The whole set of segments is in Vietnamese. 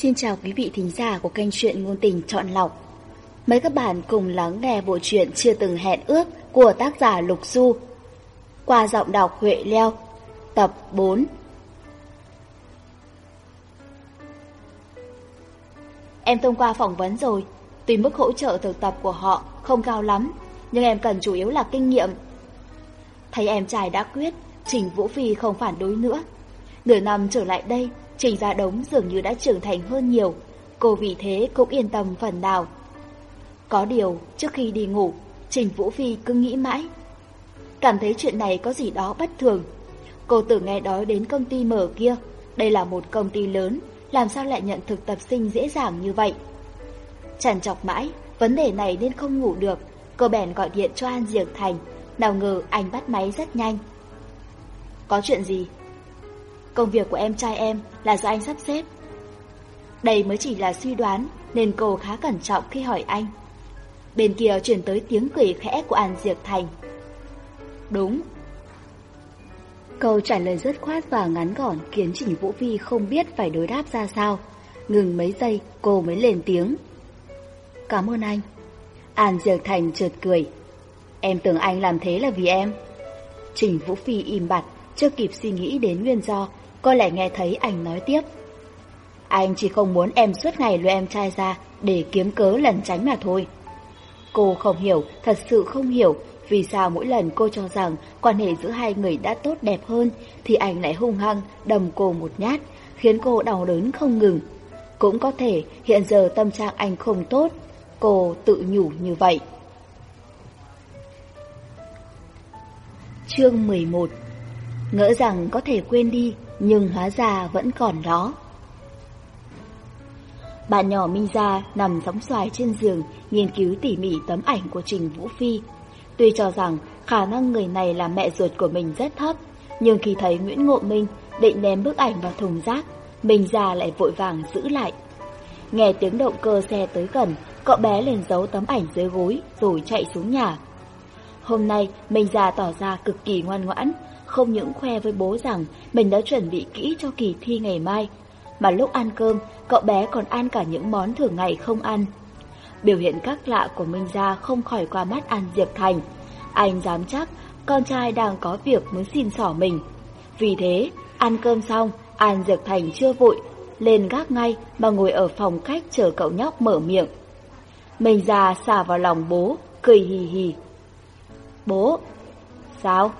Xin chào quý vị thính giả của kênh truyện ngôn tình chọn lọc. Mời các bạn cùng lắng nghe bộ truyện chưa từng hẹn ước của tác giả Lục Du. Qua giọng đọc Huệ Leo, tập 4. Em thông qua phỏng vấn rồi, tuy mức hỗ trợ thực tập của họ không cao lắm, nhưng em cần chủ yếu là kinh nghiệm. Thấy em trai đã quyết, Trình Vũ Phi không phản đối nữa. Nửa năm trở lại đây, Trình Gia Đống dường như đã trưởng thành hơn nhiều, cô vì thế cũng yên tâm phần nào. Có điều, trước khi đi ngủ, Trình Vũ Phi cứ nghĩ mãi. Cảm thấy chuyện này có gì đó bất thường. Cô tưởng nghe nói đến công ty mở kia, đây là một công ty lớn, làm sao lại nhận thực tập sinh dễ dàng như vậy. Chẳng chọc mãi, vấn đề này nên không ngủ được, cô bèn gọi điện cho An Diệc Thành, nào ngờ anh bắt máy rất nhanh. Có chuyện gì? Công việc của em trai em là do anh sắp xếp. Đây mới chỉ là suy đoán nên cô khá cẩn trọng khi hỏi anh. Bên kia chuyển tới tiếng cười khẽ của An Diệp Thành. Đúng. Câu trả lời rất khoát và ngắn gọn khiến Trình Vũ Phi không biết phải đối đáp ra sao. Ngừng mấy giây cô mới lên tiếng. Cảm ơn anh. An Diệp Thành trượt cười. Em tưởng anh làm thế là vì em. Trình Vũ Phi im bặt, chưa kịp suy nghĩ đến nguyên do Cô lại nghe thấy anh nói tiếp. Anh chỉ không muốn em suốt ngày lôi em trai ra để kiếm cớ lần tránh mà thôi. Cô không hiểu, thật sự không hiểu vì sao mỗi lần cô cho rằng quan hệ giữa hai người đã tốt đẹp hơn thì anh lại hung hăng đầm cô một nhát, khiến cô đau đớn không ngừng. Cũng có thể hiện giờ tâm trạng anh không tốt, cô tự nhủ như vậy. Chương 11 Ngỡ rằng có thể quên đi nhưng hóa ra vẫn còn đó. Bạn nhỏ Minh Gia nằm sóng xoài trên giường, nghiên cứu tỉ mỉ tấm ảnh của Trình Vũ Phi. Tuy cho rằng khả năng người này là mẹ ruột của mình rất thấp, nhưng khi thấy Nguyễn Ngộ Minh định ném bức ảnh vào thùng rác, Minh Gia lại vội vàng giữ lại. Nghe tiếng động cơ xe tới gần, cậu bé liền giấu tấm ảnh dưới gối rồi chạy xuống nhà. Hôm nay, Minh Gia tỏ ra cực kỳ ngoan ngoãn, không những khoe với bố rằng mình đã chuẩn bị kỹ cho kỳ thi ngày mai, mà lúc ăn cơm, cậu bé còn ăn cả những món thường ngày không ăn. Biểu hiện các lạ của Minh Gia không khỏi qua mắt An Diệp Thành. Anh dám chắc con trai đang có việc muốn xin xỏ mình. Vì thế, ăn cơm xong, An Diệp Thành chưa vội, lên gác ngay mà ngồi ở phòng khách chờ cậu nhóc mở miệng. Minh Gia xả vào lòng bố, cười hì hì. Bố! Sao?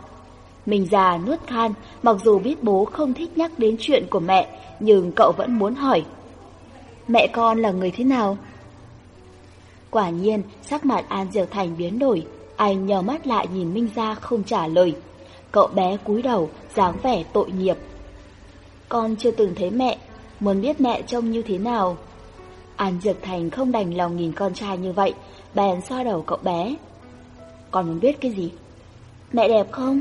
Mình già nuốt khan, mặc dù biết bố không thích nhắc đến chuyện của mẹ, nhưng cậu vẫn muốn hỏi. Mẹ con là người thế nào? Quả nhiên, sắc mặt An Diệu Thành biến đổi, anh nhờ mắt lại nhìn Minh Gia không trả lời. Cậu bé cúi đầu, dáng vẻ tội nghiệp. Con chưa từng thấy mẹ, muốn biết mẹ trông như thế nào. An Diệp Thành không đành lòng nhìn con trai như vậy, bèn xoa đầu cậu bé. Con muốn biết cái gì? Mẹ đẹp không?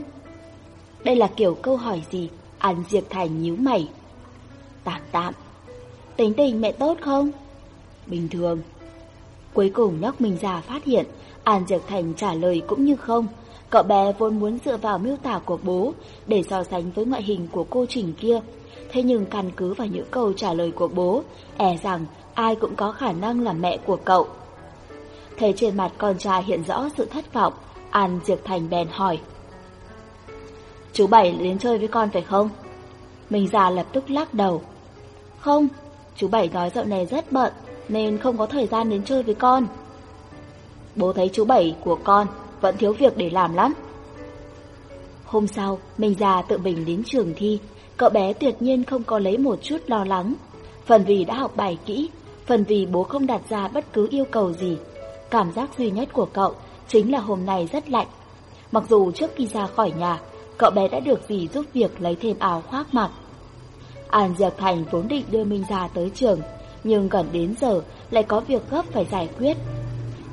Đây là kiểu câu hỏi gì? An Diệp Thành nhíu mày. Tạm tạm. Tính tình mẹ tốt không? Bình thường. Cuối cùng nhóc mình già phát hiện, An Diệp Thành trả lời cũng như không. Cậu bé vốn muốn dựa vào miêu tả của bố để so sánh với ngoại hình của cô Trình kia. Thế nhưng căn cứ vào những câu trả lời của bố, e rằng ai cũng có khả năng là mẹ của cậu. Thấy trên mặt con trai hiện rõ sự thất vọng, An Diệp Thành bèn hỏi. Chú Bảy đến chơi với con phải không? Mình già lập tức lắc đầu. Không, chú Bảy nói dạo này rất bận nên không có thời gian đến chơi với con. Bố thấy chú Bảy của con vẫn thiếu việc để làm lắm. Hôm sau, mình già tự mình đến trường thi, cậu bé tuyệt nhiên không có lấy một chút lo lắng. Phần vì đã học bài kỹ, phần vì bố không đặt ra bất cứ yêu cầu gì. Cảm giác duy nhất của cậu chính là hôm nay rất lạnh. Mặc dù trước khi ra khỏi nhà, cậu bé đã được dì giúp việc lấy thêm áo khoác mặc. An Diệp Thành vốn định đưa Minh Gia tới trường, nhưng gần đến giờ lại có việc gấp phải giải quyết.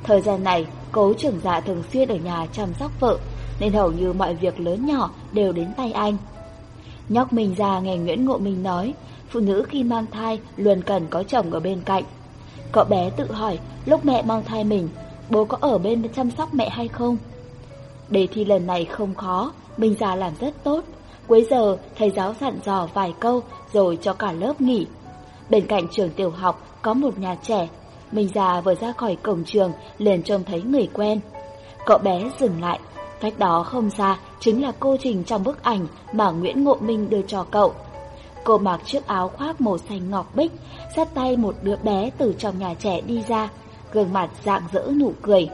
Thời gian này, cố trưởng dạ thường xuyên ở nhà chăm sóc vợ, nên hầu như mọi việc lớn nhỏ đều đến tay anh. Nhóc Minh Gia nghe Nguyễn Ngộ Minh nói, phụ nữ khi mang thai luôn cần có chồng ở bên cạnh. Cậu bé tự hỏi, lúc mẹ mang thai mình, bố có ở bên chăm sóc mẹ hay không? Đề thi lần này không khó, Minh Gia làm rất tốt. Cuối giờ, thầy giáo dặn dò vài câu rồi cho cả lớp nghỉ. bên cạnh trường tiểu học có một nhà trẻ. Minh già vừa ra khỏi cổng trường liền trông thấy người quen. Cậu bé dừng lại, cách đó không xa chính là cô Trình trong bức ảnh mà Nguyễn Ngộ Minh đưa cho cậu. Cô mặc chiếc áo khoác màu xanh ngọc bích, sát tay một đứa bé từ trong nhà trẻ đi ra, gương mặt dạng dỡ nụ cười.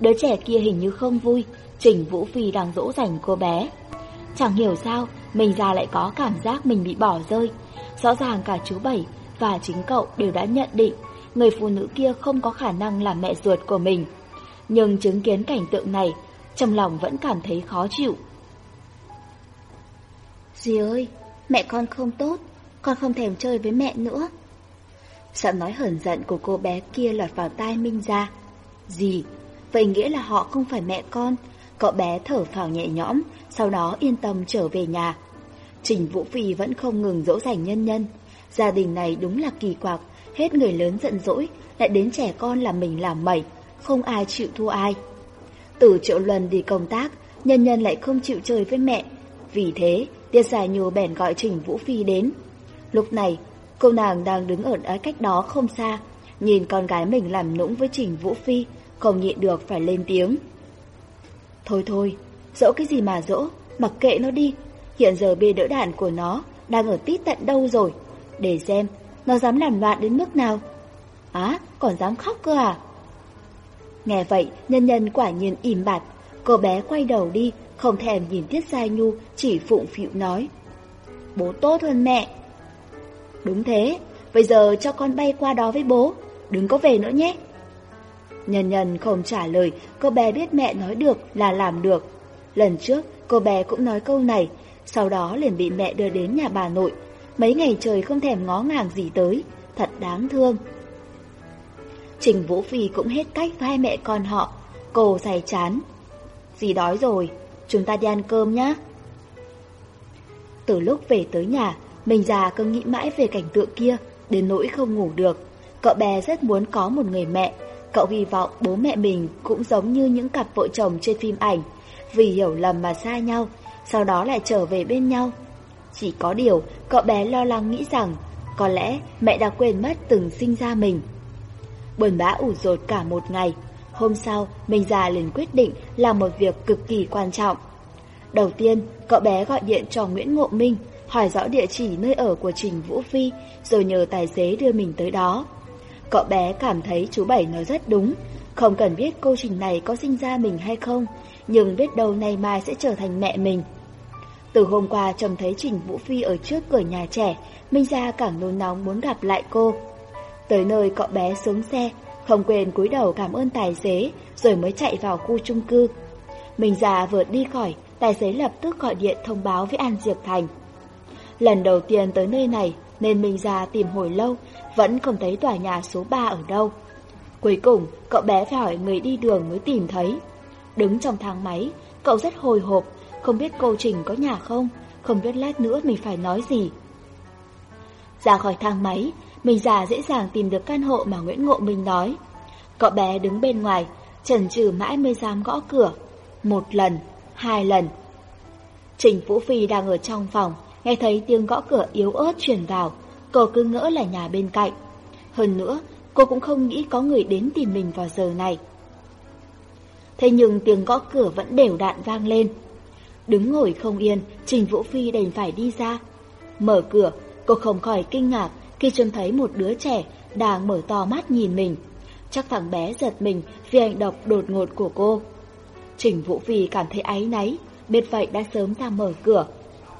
Đứa trẻ kia hình như không vui, Trình Vũ Phi đang dỗ dành cô bé. Chẳng hiểu sao, mình ra lại có cảm giác mình bị bỏ rơi. Rõ ràng cả chú Bảy và chính cậu đều đã nhận định người phụ nữ kia không có khả năng là mẹ ruột của mình. Nhưng chứng kiến cảnh tượng này, trong lòng vẫn cảm thấy khó chịu. Dì ơi, mẹ con không tốt, con không thèm chơi với mẹ nữa. sợ nói hờn giận của cô bé kia lọt vào tai Minh ra. Dì, vậy nghĩa là họ không phải mẹ con. Cậu bé thở phào nhẹ nhõm, sau đó yên tâm trở về nhà. Trình Vũ Phi vẫn không ngừng dỗ dành nhân nhân. Gia đình này đúng là kỳ quặc, hết người lớn giận dỗi, lại đến trẻ con làm mình làm mẩy, không ai chịu thua ai. Từ triệu lần đi công tác, nhân nhân lại không chịu chơi với mẹ. Vì thế, Tiết Giải Nhu bèn gọi Trình Vũ Phi đến. Lúc này, cô nàng đang đứng ở cách đó không xa, nhìn con gái mình làm nũng với Trình Vũ Phi, không nhịn được phải lên tiếng. Thôi thôi, dỗ cái gì mà dỗ, mặc kệ nó đi, hiện giờ bê đỡ đạn của nó đang ở tít tận đâu rồi, để xem nó dám làm loạn đến mức nào. Á, còn dám khóc cơ à? Nghe vậy, nhân nhân quả nhiên im bặt, cô bé quay đầu đi, không thèm nhìn Tiết Gia Nhu, chỉ phụng phịu nói. Bố tốt hơn mẹ. Đúng thế, bây giờ cho con bay qua đó với bố, đừng có về nữa nhé. Nhân nhân không trả lời, cô bé biết mẹ nói được là làm được. Lần trước, cô bé cũng nói câu này, sau đó liền bị mẹ đưa đến nhà bà nội. Mấy ngày trời không thèm ngó ngàng gì tới, thật đáng thương. Trình Vũ Phi cũng hết cách với hai mẹ con họ, cô dày chán. Dì đói rồi, chúng ta đi ăn cơm nhé. Từ lúc về tới nhà, mình già cứ nghĩ mãi về cảnh tượng kia, đến nỗi không ngủ được. Cậu bé rất muốn có một người mẹ, cậu hy vọng bố mẹ mình cũng giống như những cặp vợ chồng trên phim ảnh, vì hiểu lầm mà xa nhau, sau đó lại trở về bên nhau. Chỉ có điều, cậu bé lo lắng nghĩ rằng, có lẽ mẹ đã quên mất từng sinh ra mình. Buồn bã ủ rột cả một ngày, hôm sau, mình già liền quyết định làm một việc cực kỳ quan trọng. Đầu tiên, cậu bé gọi điện cho Nguyễn Ngộ Minh, hỏi rõ địa chỉ nơi ở của Trình Vũ Phi, rồi nhờ tài xế đưa mình tới đó. Cậu bé cảm thấy chú Bảy nói rất đúng, không cần biết cô Trình này có sinh ra mình hay không, nhưng biết đâu nay mai sẽ trở thành mẹ mình. Từ hôm qua trông thấy Trình Vũ Phi ở trước cửa nhà trẻ, Minh Gia càng nôn nóng muốn gặp lại cô. Tới nơi cậu bé xuống xe, không quên cúi đầu cảm ơn tài xế, rồi mới chạy vào khu chung cư. Minh Gia vừa đi khỏi, tài xế lập tức gọi điện thông báo với An Diệp Thành. Lần đầu tiên tới nơi này, nên mình ra tìm hồi lâu, vẫn không thấy tòa nhà số 3 ở đâu. Cuối cùng, cậu bé phải hỏi người đi đường mới tìm thấy. Đứng trong thang máy, cậu rất hồi hộp, không biết cô Trình có nhà không, không biết lát nữa mình phải nói gì. Ra khỏi thang máy, mình già dễ dàng tìm được căn hộ mà Nguyễn Ngộ Minh nói. Cậu bé đứng bên ngoài, chần chừ mãi mới dám gõ cửa. Một lần, hai lần. Trình Vũ Phi đang ở trong phòng, nghe thấy tiếng gõ cửa yếu ớt truyền vào, cô cứ ngỡ là nhà bên cạnh. Hơn nữa, cô cũng không nghĩ có người đến tìm mình vào giờ này. Thế nhưng tiếng gõ cửa vẫn đều đạn vang lên. Đứng ngồi không yên, Trình Vũ Phi đành phải đi ra. Mở cửa, cô không khỏi kinh ngạc khi trông thấy một đứa trẻ đang mở to mắt nhìn mình. Chắc thằng bé giật mình vì hành động đột ngột của cô. Trình Vũ Phi cảm thấy áy náy, biết vậy đã sớm ra mở cửa.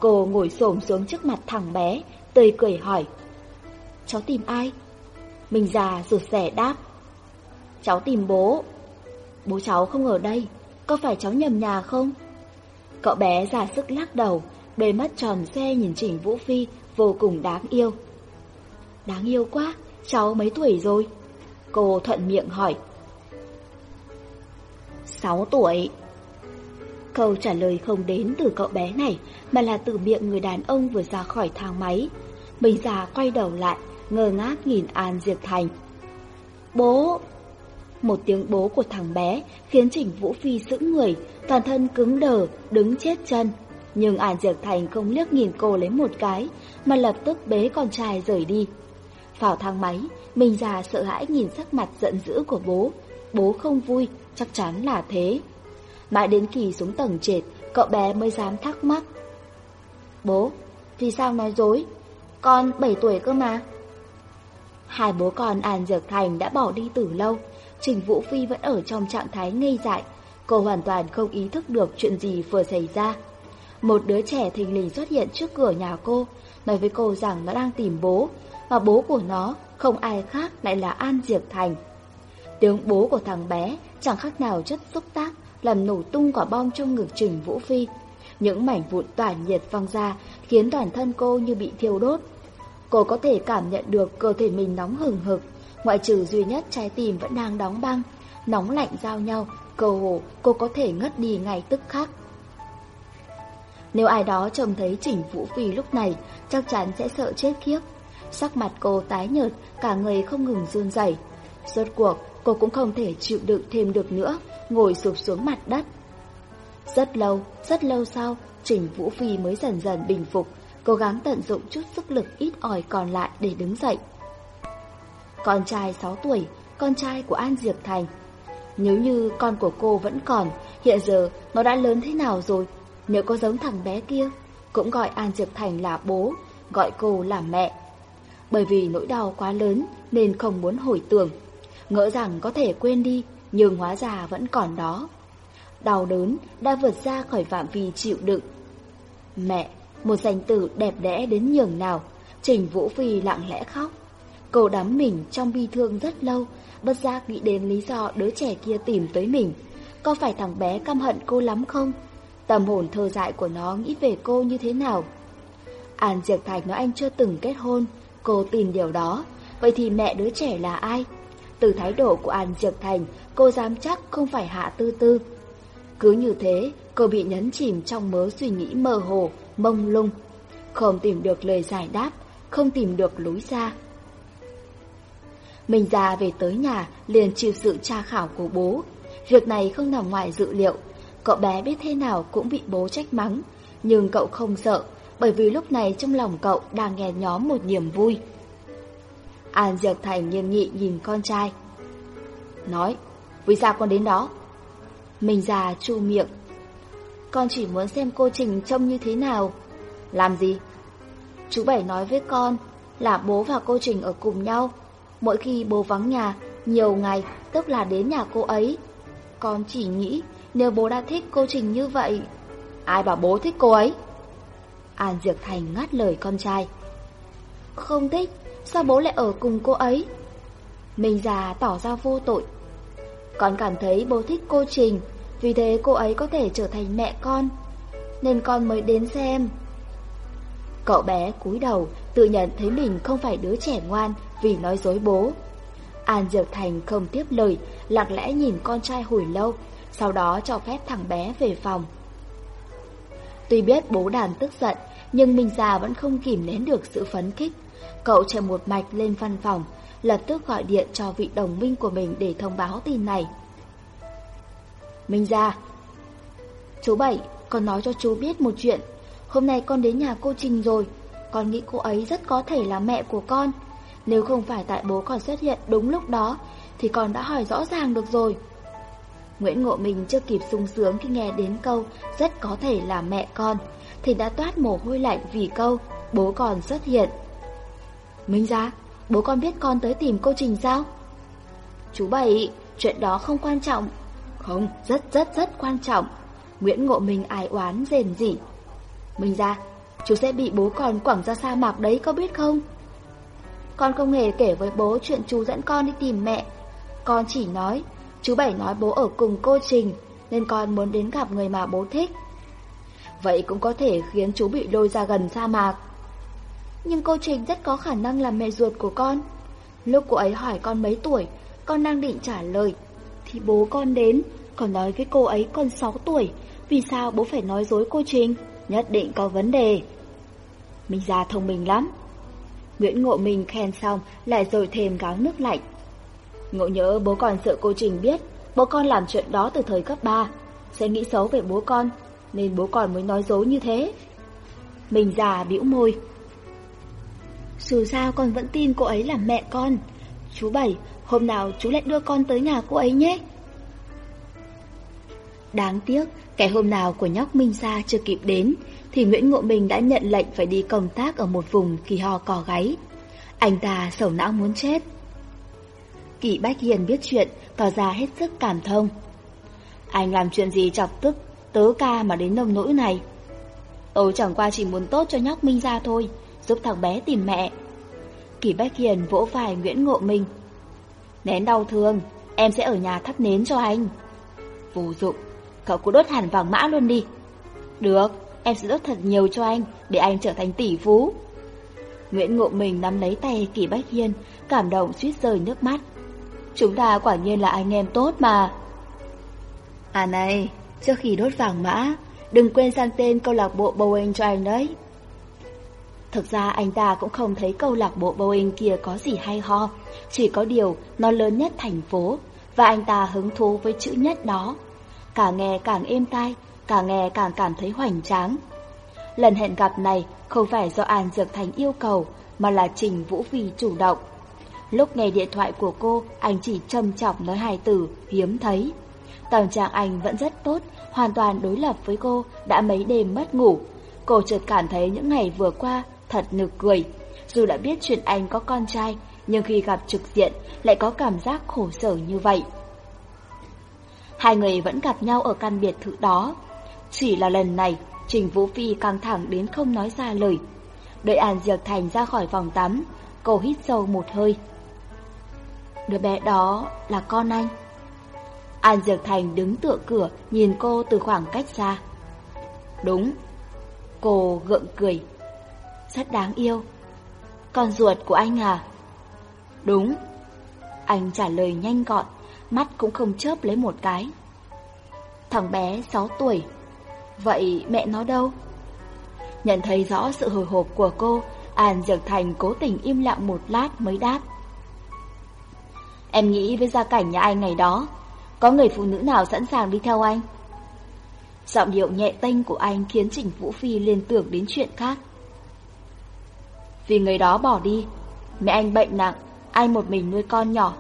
Cô ngồi xổm xuống trước mặt thằng bé, tươi cười hỏi. Cháu tìm ai? Mình già rụt rẻ đáp. Cháu tìm bố. Bố cháu không ở đây, có phải cháu nhầm nhà không? Cậu bé ra sức lắc đầu, đôi mắt tròn xe nhìn Trình Vũ Phi vô cùng đáng yêu. Đáng yêu quá, cháu mấy tuổi rồi? Cô thuận miệng hỏi. Sáu tuổi. Câu trả lời không đến từ cậu bé này, mà là từ miệng người đàn ông vừa ra khỏi thang máy. Mình già quay đầu lại, ngơ ngác nhìn An Diệp Thành. Bố! Một tiếng bố của thằng bé khiến Trình Vũ Phi sững người, toàn thân cứng đờ, đứng chết chân. Nhưng An Diệp Thành không liếc nhìn cô lấy một cái, mà lập tức bế con trai rời đi. Vào thang máy, mình già sợ hãi nhìn sắc mặt giận dữ của bố. Bố không vui, chắc chắn là thế. Mãi đến khi xuống tầng trệt, cậu bé mới dám thắc mắc. Bố, vì sao nói dối? Con 7 tuổi cơ mà. Hai bố con An Dược Thành đã bỏ đi từ lâu, Trình Vũ Phi vẫn ở trong trạng thái ngây dại, cô hoàn toàn không ý thức được chuyện gì vừa xảy ra. Một đứa trẻ thình lình xuất hiện trước cửa nhà cô, nói với cô rằng nó đang tìm bố, và bố của nó không ai khác lại là An Diệp Thành. Tiếng bố của thằng bé chẳng khác nào chất xúc tác, làm nổ tung quả bom trong ngực Trình Vũ Phi. Những mảnh vụn tỏa nhiệt văng ra khiến toàn thân cô như bị thiêu đốt. Cô có thể cảm nhận được cơ thể mình nóng hừng hực, ngoại trừ duy nhất trái tim vẫn đang đóng băng, nóng lạnh giao nhau, cơ hồ cô có thể ngất đi ngay tức khắc. Nếu ai đó trông thấy Trình Vũ Phi lúc này, chắc chắn sẽ sợ chết khiếp. Sắc mặt cô tái nhợt, cả người không ngừng run rẩy. Rốt cuộc, cô cũng không thể chịu đựng thêm được nữa, ngồi sụp xuống mặt đất. Rất lâu, rất lâu sau, Trình Vũ Phi mới dần dần bình phục, cố gắng tận dụng chút sức lực ít ỏi còn lại để đứng dậy. Con trai 6 tuổi, con trai của An Diệp Thành. Nếu như con của cô vẫn còn, hiện giờ nó đã lớn thế nào rồi? Nếu có giống thằng bé kia, cũng gọi An Diệp Thành là bố, gọi cô là mẹ. Bởi vì nỗi đau quá lớn nên không muốn hồi tưởng. Ngỡ rằng có thể quên đi, nhưng hóa ra vẫn còn đó. Đau đớn đã vượt ra khỏi phạm vi chịu đựng. Mẹ, một danh tử đẹp đẽ đến nhường nào, Trình Vũ Phi lặng lẽ khóc. Cô đắm mình trong bi thương rất lâu, bất giác nghĩ đến lý do đứa trẻ kia tìm tới mình. Có phải thằng bé căm hận cô lắm không? Tâm hồn thơ dại của nó nghĩ về cô như thế nào? An Diệp Thành nói anh chưa từng kết hôn, cô tin điều đó. Vậy thì mẹ đứa trẻ là ai? Từ thái độ của An Diệp Thành, cô dám chắc không phải Hạ Tư Tư. Cứ như thế, cô bị nhấn chìm trong mớ suy nghĩ mơ hồ, mông lung. Không tìm được lời giải đáp, không tìm được lối ra. Mình già về tới nhà, liền chịu sự tra khảo của bố. Việc này không nằm ngoài dự liệu. Cậu bé biết thế nào cũng bị bố trách mắng. Nhưng cậu không sợ, bởi vì lúc này trong lòng cậu đang nghe nhóm một niềm vui. An Diệp Thành nghiêm nghị nhìn con trai. Nói, vì sao con đến đó? Mình già chu miệng. Con chỉ muốn xem cô Trình trông như thế nào. Làm gì? Chú Bảy nói với con là bố và cô Trình ở cùng nhau. Mỗi khi bố vắng nhà, nhiều ngày, tức là đến nhà cô ấy. Con chỉ nghĩ nếu bố đã thích cô Trình như vậy, ai bảo bố thích cô ấy? An Diệp Thành ngắt lời con trai. Không thích, sao bố lại ở cùng cô ấy? Mình già tỏ ra vô tội. Con cảm thấy bố thích cô Trình, vì thế cô ấy có thể trở thành mẹ con, nên con mới đến xem. Cậu bé cúi đầu, tự nhận thấy mình không phải đứa trẻ ngoan vì nói dối bố. An Diệp Thành không tiếp lời, lặng lẽ nhìn con trai hồi lâu, sau đó cho phép thằng bé về phòng. Tuy biết bố đàn tức giận, nhưng Minh già vẫn không kìm nén được sự phấn khích. Cậu chạy một mạch lên văn phòng, lập tức gọi điện cho vị đồng minh của mình để thông báo tin này. Minh ra. Chú Bảy, con nói cho chú biết một chuyện. Hôm nay con đến nhà cô Trình rồi. Con nghĩ cô ấy rất có thể là mẹ của con. Nếu không phải tại bố còn xuất hiện đúng lúc đó, thì con đã hỏi rõ ràng được rồi. Nguyễn Ngộ Minh chưa kịp sung sướng khi nghe đến câu rất có thể là mẹ con, thì đã toát mồ hôi lạnh vì câu bố còn xuất hiện. Minh ra, bố con biết con tới tìm cô Trình sao? Chú Bảy, chuyện đó không quan trọng. Không, rất rất rất quan trọng. Nguyễn Ngộ Minh ai oán rền rỉ. Minh ra, chú sẽ bị bố con quẳng ra sa mạc đấy có biết không? Con không hề kể với bố chuyện chú dẫn con đi tìm mẹ. Con chỉ nói, chú Bảy nói bố ở cùng cô Trình, nên con muốn đến gặp người mà bố thích. Vậy cũng có thể khiến chú bị lôi ra gần sa mạc. Nhưng cô Trình rất có khả năng là mẹ ruột của con. Lúc cô ấy hỏi con mấy tuổi, con đang định trả lời. Thì bố con đến, còn nói với cô ấy con 6 tuổi. Vì sao bố phải nói dối cô Trình? Nhất định có vấn đề. Mình già thông minh lắm. Nguyễn Ngộ Minh khen xong lại rồi thêm gáo nước lạnh. Ngộ nhớ bố con sợ cô Trình biết bố con làm chuyện đó từ thời cấp 3. Sẽ nghĩ xấu về bố con. nên bố còn mới nói dối như thế. Mình già bĩu môi. Dù sao con vẫn tin cô ấy là mẹ con. Chú Bảy, hôm nào chú lại đưa con tới nhà cô ấy nhé. Đáng tiếc, cái hôm nào của nhóc Minh Sa chưa kịp đến, thì Nguyễn Ngộ Minh đã nhận lệnh phải đi công tác ở một vùng kỳ ho cỏ gáy. Anh ta sầu não muốn chết. Kỳ Bách Hiền biết chuyện, tỏ ra hết sức cảm thông. Anh làm chuyện gì chọc tức, tớ ca mà đến nông nỗi này. Tôi chẳng qua chỉ muốn tốt cho nhóc Minh ra thôi, giúp thằng bé tìm mẹ. Kỳ Bách Hiền vỗ vai Nguyễn Ngộ Minh. Nén đau thương, em sẽ ở nhà thắp nến cho anh. Vô dụng, cậu cứ đốt hẳn vàng mã luôn đi. Được, em sẽ đốt thật nhiều cho anh, để anh trở thành tỷ phú. Nguyễn Ngộ Minh nắm lấy tay Kỳ Bách Hiên, cảm động suýt rơi nước mắt. Chúng ta quả nhiên là anh em tốt mà. À này, trước khi đốt vàng mã, đừng quên sang tên câu lạc bộ Boeing cho anh đấy. Thực ra anh ta cũng không thấy câu lạc bộ Boeing kia có gì hay ho, chỉ có điều nó lớn nhất thành phố, và anh ta hứng thú với chữ nhất đó. Càng nghe càng êm tai, càng nghe càng cảm thấy hoành tráng. Lần hẹn gặp này không phải do An Dược Thành yêu cầu, mà là Trình Vũ Phi chủ động. Lúc nghe điện thoại của cô, anh chỉ trầm trọng nói hai từ, hiếm thấy. Tâm trạng anh vẫn rất tốt, hoàn toàn đối lập với cô, đã mấy đêm mất ngủ. Cô chợt cảm thấy những ngày vừa qua thật nực cười. Dù đã biết chuyện anh có con trai, nhưng khi gặp trực diện lại có cảm giác khổ sở như vậy. Hai người vẫn gặp nhau ở căn biệt thự đó. Chỉ là lần này, Trình Vũ Phi căng thẳng đến không nói ra lời. Đợi An Diệp Thành ra khỏi phòng tắm, cô hít sâu một hơi. Đứa bé đó là con anh. An Diệp Thành đứng tựa cửa nhìn cô từ khoảng cách xa. Đúng. Cô gượng cười. Rất đáng yêu. Con ruột của anh à? Đúng. Anh trả lời nhanh gọn, mắt cũng không chớp lấy một cái. Thằng bé 6 tuổi. Vậy mẹ nó đâu? Nhận thấy rõ sự hồi hộp của cô, An Dược Thành cố tình im lặng một lát mới đáp. Em nghĩ với gia cảnh nhà anh ngày đó, có người phụ nữ nào sẵn sàng đi theo anh? Giọng điệu nhẹ tênh của anh khiến Trình Vũ Phi liên tưởng đến chuyện khác. Vì người đó bỏ đi, mẹ anh bệnh nặng, anh một mình nuôi con nhỏ,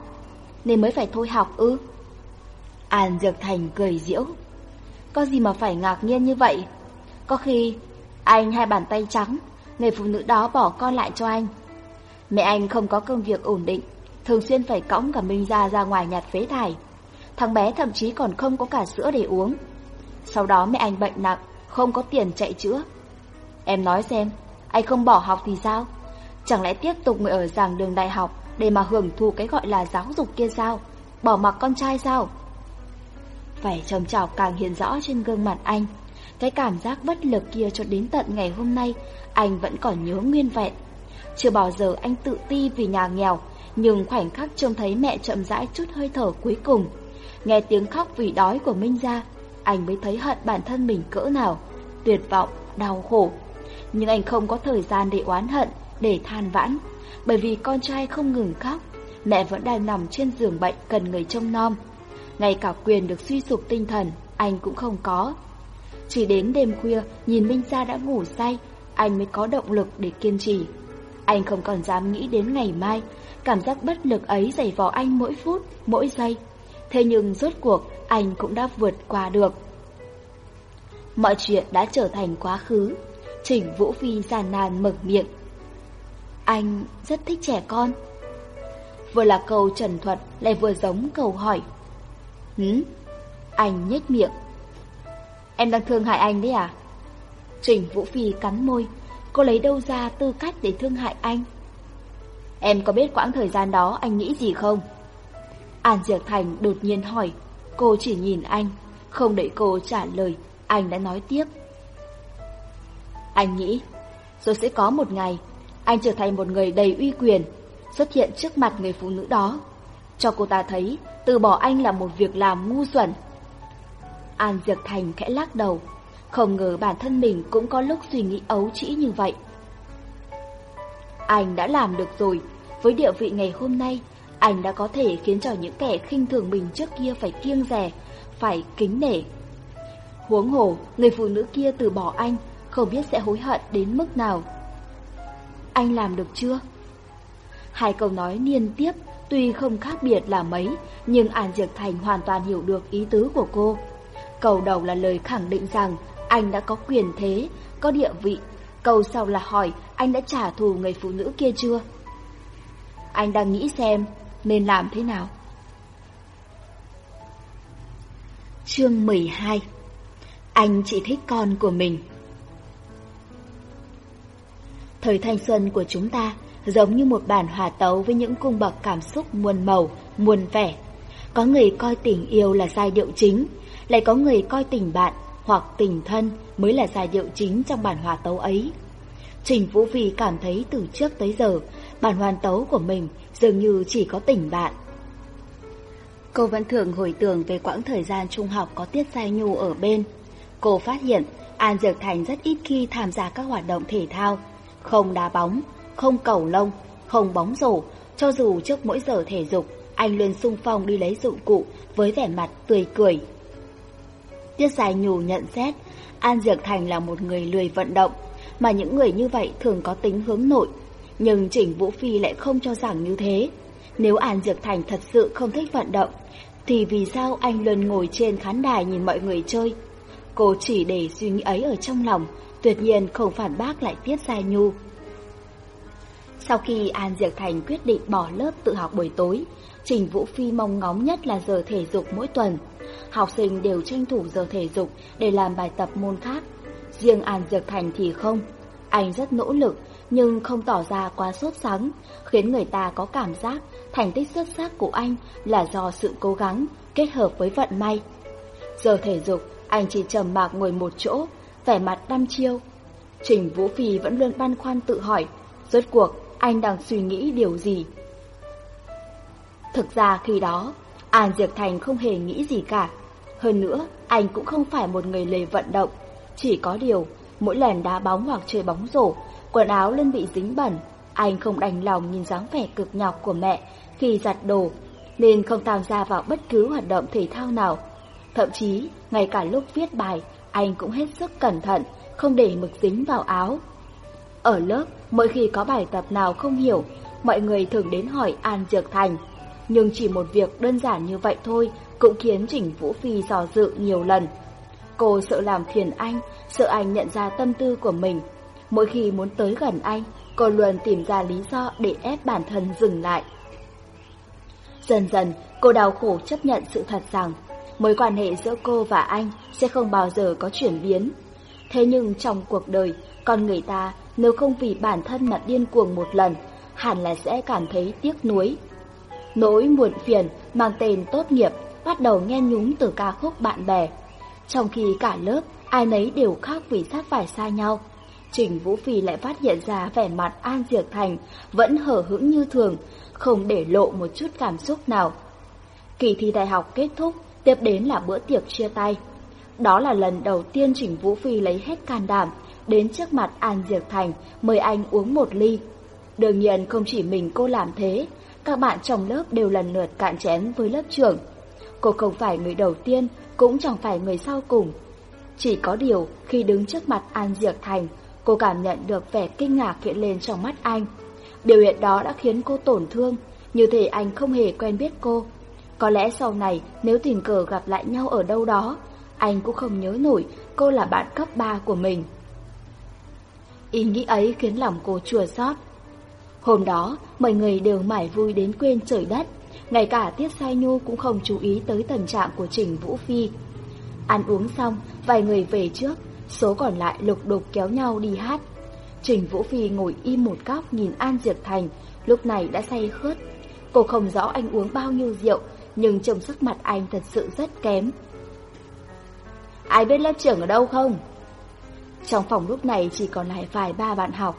nên mới phải thôi học ư. An Dược Thành cười diễu. Có gì mà phải ngạc nhiên như vậy? Có khi anh hai bàn tay trắng, người phụ nữ đó bỏ con lại cho anh. Mẹ anh không có công việc ổn định, thường xuyên phải cõng cả Minh ra ra ngoài nhặt phế thải. Thằng bé thậm chí còn không có cả sữa để uống. Sau đó mẹ anh bệnh nặng, không có tiền chạy chữa. Em nói xem, anh không bỏ học thì sao? Chẳng lẽ tiếp tục ngồi ở giảng đường đại học để mà hưởng thụ cái gọi là giáo dục kia sao? Bỏ mặc con trai sao? Vẻ trầm trọc càng hiện rõ trên gương mặt anh. Cái cảm giác bất lực kia cho đến tận ngày hôm nay, anh vẫn còn nhớ nguyên vẹn. Chưa bao giờ anh tự ti vì nhà nghèo, nhưng khoảnh khắc trông thấy mẹ chậm rãi chút hơi thở cuối cùng. Nghe tiếng khóc vì đói của Minh ra, anh mới thấy hận bản thân mình cỡ nào, tuyệt vọng, đau khổ. Nhưng anh không có thời gian để oán hận, để than vãn, bởi vì con trai không ngừng khóc, mẹ vẫn đang nằm trên giường bệnh cần người trông nom. Ngay cả quyền được suy sụp tinh thần, anh cũng không có. Chỉ đến đêm khuya, nhìn Minh Gia đã ngủ say, anh mới có động lực để kiên trì. Anh không còn dám nghĩ đến ngày mai, cảm giác bất lực ấy dày vò anh mỗi phút, mỗi giây. Thế nhưng rốt cuộc, anh cũng đã vượt qua được. Mọi chuyện đã trở thành quá khứ. Trình Vũ Phi giàn nàn mở miệng. Anh rất thích trẻ con. Vừa là câu trần thuật, lại vừa giống câu hỏi. Hứ? Anh nhếch miệng. Em đang thương hại anh đấy à? Trình Vũ Phi cắn môi, cô lấy đâu ra tư cách để thương hại anh? Em có biết quãng thời gian đó anh nghĩ gì không? An Diệc Thành đột nhiên hỏi, cô chỉ nhìn anh, không đợi cô trả lời, anh đã nói tiếp. Anh nghĩ, rồi sẽ có một ngày, anh trở thành một người đầy uy quyền, xuất hiện trước mặt người phụ nữ đó, cho cô ta thấy từ bỏ anh là một việc làm ngu xuẩn. An Diệc Thành khẽ lắc đầu, không ngờ bản thân mình cũng có lúc suy nghĩ ấu trĩ như vậy. Anh đã làm được rồi, với địa vị ngày hôm nay, anh đã có thể khiến cho những kẻ khinh thường mình trước kia phải kiêng rẻ, phải kính nể. Huống hồ, người phụ nữ kia từ bỏ anh, không biết sẽ hối hận đến mức nào. Anh làm được chưa? Hai câu nói liên tiếp, tuy không khác biệt là mấy, nhưng An Diệp Thành hoàn toàn hiểu được ý tứ của cô. Câu đầu là lời khẳng định rằng anh đã có quyền thế, có địa vị. Câu sau là hỏi anh đã trả thù người phụ nữ kia chưa? Anh đang nghĩ xem nên làm thế nào. Chương 12 Anh chỉ thích con của mình Thời thanh xuân của chúng ta giống như một bản hòa tấu với những cung bậc cảm xúc muôn màu, muôn vẻ. Có người coi tình yêu là giai điệu chính, lại có người coi tình bạn hoặc tình thân mới là giai điệu chính trong bản hòa tấu ấy. Trình Vũ Phi cảm thấy từ trước tới giờ, bản hoàn tấu của mình dường như chỉ có tình bạn. Cô vẫn thường hồi tưởng về quãng thời gian trung học có tiết giai nhu ở bên. Cô phát hiện An Dược Thành rất ít khi tham gia các hoạt động thể thao, không đá bóng, không cầu lông, không bóng rổ, cho dù trước mỗi giờ thể dục, anh luôn sung phong đi lấy dụng cụ với vẻ mặt tươi cười. Tiết Dài Nhù nhận xét, An Dược Thành là một người lười vận động, mà những người như vậy thường có tính hướng nội. Nhưng Trình Vũ Phi lại không cho rằng như thế. Nếu An Dược Thành thật sự không thích vận động, thì vì sao anh luôn ngồi trên khán đài nhìn mọi người chơi? Cô chỉ để suy nghĩ ấy ở trong lòng, tuyệt nhiên không phản bác lại Tiết Giai Nhu. Sau khi An Diệc Thành quyết định bỏ lớp tự học buổi tối, Trình Vũ Phi mong ngóng nhất là giờ thể dục mỗi tuần. Học sinh đều tranh thủ giờ thể dục để làm bài tập môn khác. Riêng An Diệc Thành thì không. Anh rất nỗ lực nhưng không tỏ ra quá sốt sắng, khiến người ta có cảm giác thành tích xuất sắc của anh là do sự cố gắng kết hợp với vận may. Giờ thể dục, anh chỉ trầm mặc ngồi một chỗ, vẻ mặt đăm chiêu. Trình Vũ Phi vẫn luôn băn khoăn tự hỏi, rốt cuộc anh đang suy nghĩ điều gì. Thực ra khi đó, An Diệp Thành không hề nghĩ gì cả. Hơn nữa, anh cũng không phải một người lề vận động. Chỉ có điều, mỗi lần đá bóng hoặc chơi bóng rổ, quần áo luôn bị dính bẩn. Anh không đành lòng nhìn dáng vẻ cực nhọc của mẹ khi giặt đồ, nên không tham gia vào bất cứ hoạt động thể thao nào. Thậm chí, ngay cả lúc viết bài, anh cũng hết sức cẩn thận, không để mực dính vào áo. Ở lớp, mỗi khi có bài tập nào không hiểu, mọi người thường đến hỏi An Dược Thành. Nhưng chỉ một việc đơn giản như vậy thôi cũng khiến Trình Vũ Phi dò dự nhiều lần. Cô sợ làm phiền anh, sợ anh nhận ra tâm tư của mình. Mỗi khi muốn tới gần anh, cô luôn tìm ra lý do để ép bản thân dừng lại. Dần dần, cô đau khổ chấp nhận sự thật rằng mối quan hệ giữa cô và anh sẽ không bao giờ có chuyển biến. Thế nhưng trong cuộc đời, con người ta nếu không vì bản thân mà điên cuồng một lần, hẳn là sẽ cảm thấy tiếc nuối. Nỗi muộn phiền mang tên tốt nghiệp bắt đầu nghe nhúng từ ca khúc bạn bè. Trong khi cả lớp, ai nấy đều khác vì sát phải xa nhau. Trình Vũ Phi lại phát hiện ra vẻ mặt An Diệc Thành vẫn hở hững như thường, không để lộ một chút cảm xúc nào. Kỳ thi đại học kết thúc, tiếp đến là bữa tiệc chia tay. Đó là lần đầu tiên Trình Vũ Phi lấy hết can đảm, đến trước mặt An Diệc Thành mời anh uống một ly. Đương nhiên không chỉ mình cô làm thế, các bạn trong lớp đều lần lượt cạn chén với lớp trưởng. Cô không phải người đầu tiên, cũng chẳng phải người sau cùng. Chỉ có điều, khi đứng trước mặt An Diệc Thành, cô cảm nhận được vẻ kinh ngạc hiện lên trong mắt anh. Điều hiện đó đã khiến cô tổn thương, như thể anh không hề quen biết cô. Có lẽ sau này, nếu tình cờ gặp lại nhau ở đâu đó, anh cũng không nhớ nổi cô là bạn cấp 3 của mình. Ý nghĩ ấy khiến lòng cô chua xót. Hôm đó, mọi người đều mải vui đến quên trời đất, ngay cả Tiết Sai Nhu cũng không chú ý tới tình trạng của Trình Vũ Phi. Ăn uống xong, vài người về trước, số còn lại lục đục kéo nhau đi hát. Trình Vũ Phi ngồi im một góc nhìn An Diệp Thành, lúc này đã say khướt. Cô không rõ anh uống bao nhiêu rượu, nhưng trông sức mặt anh thật sự rất kém. Ai biết lớp trưởng ở đâu không? Trong phòng lúc này chỉ còn lại vài ba bạn học.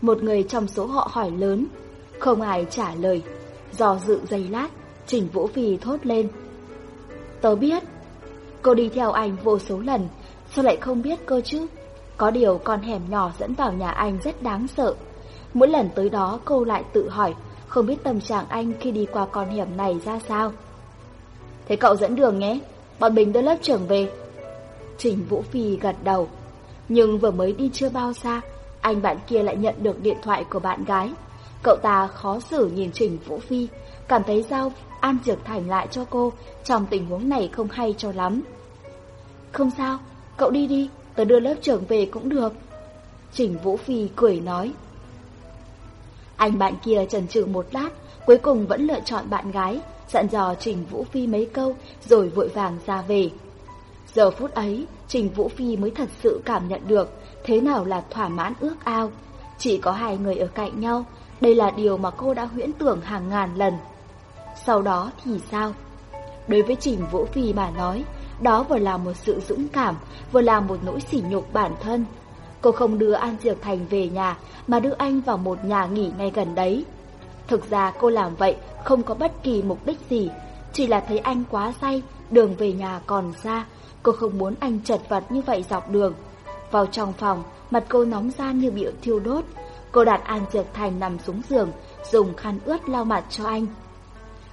Một người trong số họ hỏi lớn. Không ai trả lời. Do dự giây lát, Trình Vũ Phi thốt lên. Tớ biết. Cô đi theo anh vô số lần, sao lại không biết cơ chứ? Có điều con hẻm nhỏ dẫn vào nhà anh rất đáng sợ. Mỗi lần tới đó cô lại tự hỏi, không biết tâm trạng anh khi đi qua con hẻm này ra sao. Thế cậu dẫn đường nhé, bọn mình đưa lớp trưởng về. Trình Vũ Phi gật đầu. Nhưng vừa mới đi chưa bao xa, anh bạn kia lại nhận được điện thoại của bạn gái. Cậu ta khó xử nhìn Trình Vũ Phi, cảm thấy giao An Diệp Thành lại cho cô, trong tình huống này không hay cho lắm. Không sao, cậu đi đi, tớ đưa lớp trưởng về cũng được. Trình Vũ Phi cười nói. Anh bạn kia chần chừ một lát, cuối cùng vẫn lựa chọn bạn gái, dặn dò Trình Vũ Phi mấy câu rồi vội vàng ra về. Giờ phút ấy, Trình Vũ Phi mới thật sự cảm nhận được thế nào là thỏa mãn ước ao. Chỉ có hai người ở cạnh nhau, đây là điều mà cô đã huyễn tưởng hàng ngàn lần. Sau đó thì sao? Đối với Trình Vũ Phi mà nói, đó vừa là một sự dũng cảm, vừa là một nỗi sỉ nhục bản thân. Cô không đưa An Diệp Thành về nhà, mà đưa anh vào một nhà nghỉ ngay gần đấy. Thực ra cô làm vậy không có bất kỳ mục đích gì, chỉ là thấy anh quá say, đường về nhà còn xa, cô không muốn anh chật vật như vậy dọc đường. Vào trong phòng, mặt cô nóng gian như bị thiêu đốt. Cô đặt An Diệp Thành nằm xuống giường, dùng khăn ướt lau mặt cho anh.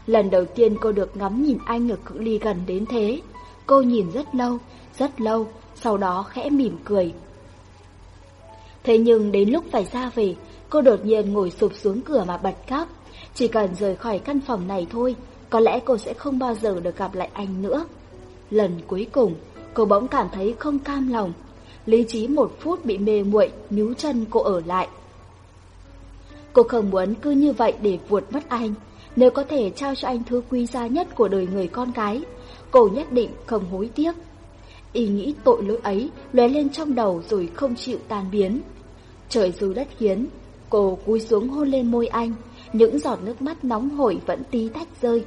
Lần đầu tiên cô được ngắm nhìn anh ở cự ly gần đến thế. Cô nhìn rất lâu, rất lâu, sau đó khẽ mỉm cười. Thế nhưng đến lúc phải ra về, cô đột nhiên ngồi sụp xuống cửa mà bật khóc. Chỉ cần rời khỏi căn phòng này thôi, có lẽ cô sẽ không bao giờ được gặp lại anh nữa. Lần cuối cùng, cô bỗng cảm thấy không cam lòng. Lý trí một phút bị mê muội, níu chân cô ở lại. Cô không muốn cứ như vậy để vuột mất anh. Nếu có thể trao cho anh thứ quý giá nhất của đời người con gái, cô nhất định không hối tiếc. Ý nghĩ tội lỗi ấy lóe lên trong đầu rồi không chịu tan biến. Trời dù đất khiến, cô cúi xuống hôn lên môi anh, những giọt nước mắt nóng hổi vẫn tí tách rơi.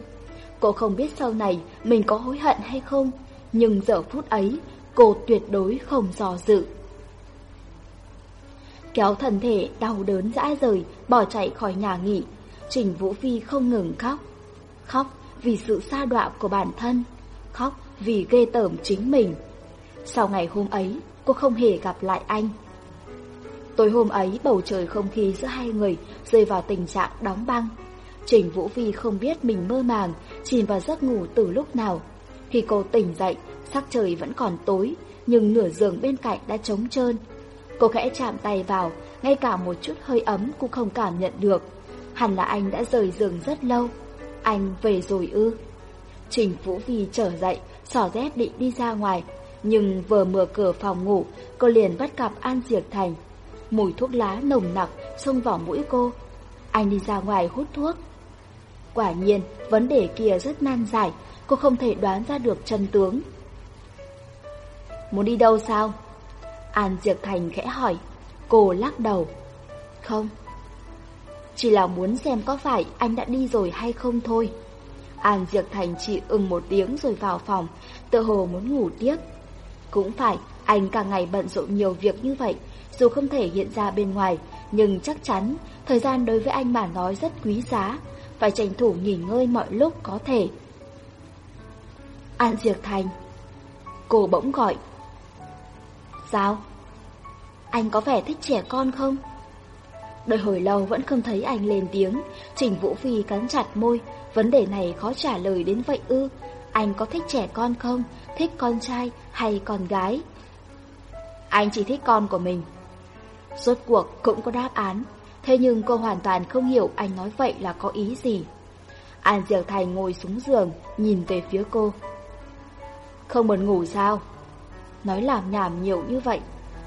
Cô không biết sau này mình có hối hận hay không, nhưng giờ phút ấy cô tuyệt đối không dò dự. Kéo thân thể đau đớn dã rời, bỏ chạy khỏi nhà nghỉ, Trình Vũ Phi không ngừng khóc. Khóc vì sự xa đọa của bản thân, khóc vì ghê tởm chính mình. Sau ngày hôm ấy, cô không hề gặp lại anh. Tối hôm ấy, bầu trời không khí giữa hai người rơi vào tình trạng đóng băng. Trình Vũ Phi không biết mình mơ màng, chìm vào giấc ngủ từ lúc nào. Khi cô tỉnh dậy, sắc trời vẫn còn tối, nhưng nửa giường bên cạnh đã trống trơn. Cô khẽ chạm tay vào, ngay cả một chút hơi ấm cũng không cảm nhận được. Hẳn là anh đã rời giường rất lâu. Anh về rồi ư? Trình Vũ Phi trở dậy, sỏ dép định đi ra ngoài. Nhưng vừa mở cửa phòng ngủ, cô liền bắt gặp An Diệp Thành. Mùi thuốc lá nồng nặc xông vào mũi cô. Anh đi ra ngoài hút thuốc. Quả nhiên, vấn đề kia rất nan giải, cô không thể đoán ra được chân tướng. Muốn đi đâu sao? An Diệp Thành khẽ hỏi. Cô lắc đầu. Không. Chỉ là muốn xem có phải anh đã đi rồi hay không thôi. An Diệp Thành chỉ ưng một tiếng rồi vào phòng, tự hồ muốn ngủ tiếp. Cũng phải, anh cả ngày bận rộn nhiều việc như vậy, dù không thể hiện ra bên ngoài, nhưng chắc chắn thời gian đối với anh mà nói rất quý giá, phải tranh thủ nghỉ ngơi mọi lúc có thể. An diệc Thành Cô bỗng gọi Sao? Anh có vẻ thích trẻ con không? Đợi hồi lâu vẫn không thấy anh lên tiếng, Trình Vũ Phi cắn chặt môi, vấn đề này khó trả lời đến vậy ư. Anh có thích trẻ con không? Thích con trai hay con gái? Anh chỉ thích con của mình. Rốt cuộc cũng có đáp án, thế nhưng cô hoàn toàn không hiểu anh nói vậy là có ý gì. An Diệp Thành ngồi xuống giường, nhìn về phía cô. Không buồn ngủ sao? Nói làm nhảm nhiều như vậy,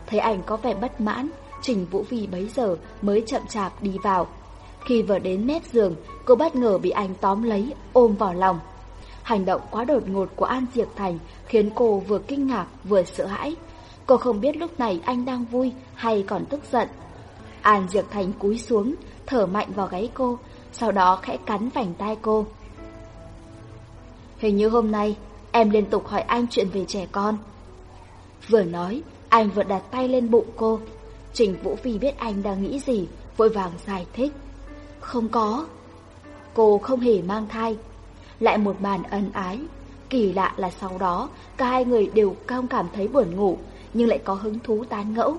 thấy anh có vẻ bất mãn, Trình Vũ Vi bấy giờ mới chậm chạp đi vào. Khi vừa đến mép giường, cô bất ngờ bị anh tóm lấy, ôm vào lòng. Hành động quá đột ngột của An Diệp Thành khiến cô vừa kinh ngạc vừa sợ hãi. Cô không biết lúc này anh đang vui hay còn tức giận. An Diệp Thành cúi xuống, thở mạnh vào gáy cô, sau đó khẽ cắn vành tai cô. Hình như hôm nay, em liên tục hỏi anh chuyện về trẻ con. Vừa nói, anh vừa đặt tay lên bụng cô. Trình Vũ Phi biết anh đang nghĩ gì, vội vàng giải thích. Không có. Cô không hề mang thai. Lại một màn ân ái. Kỳ lạ là sau đó, cả hai người đều không cảm thấy buồn ngủ, nhưng lại có hứng thú tán ngẫu.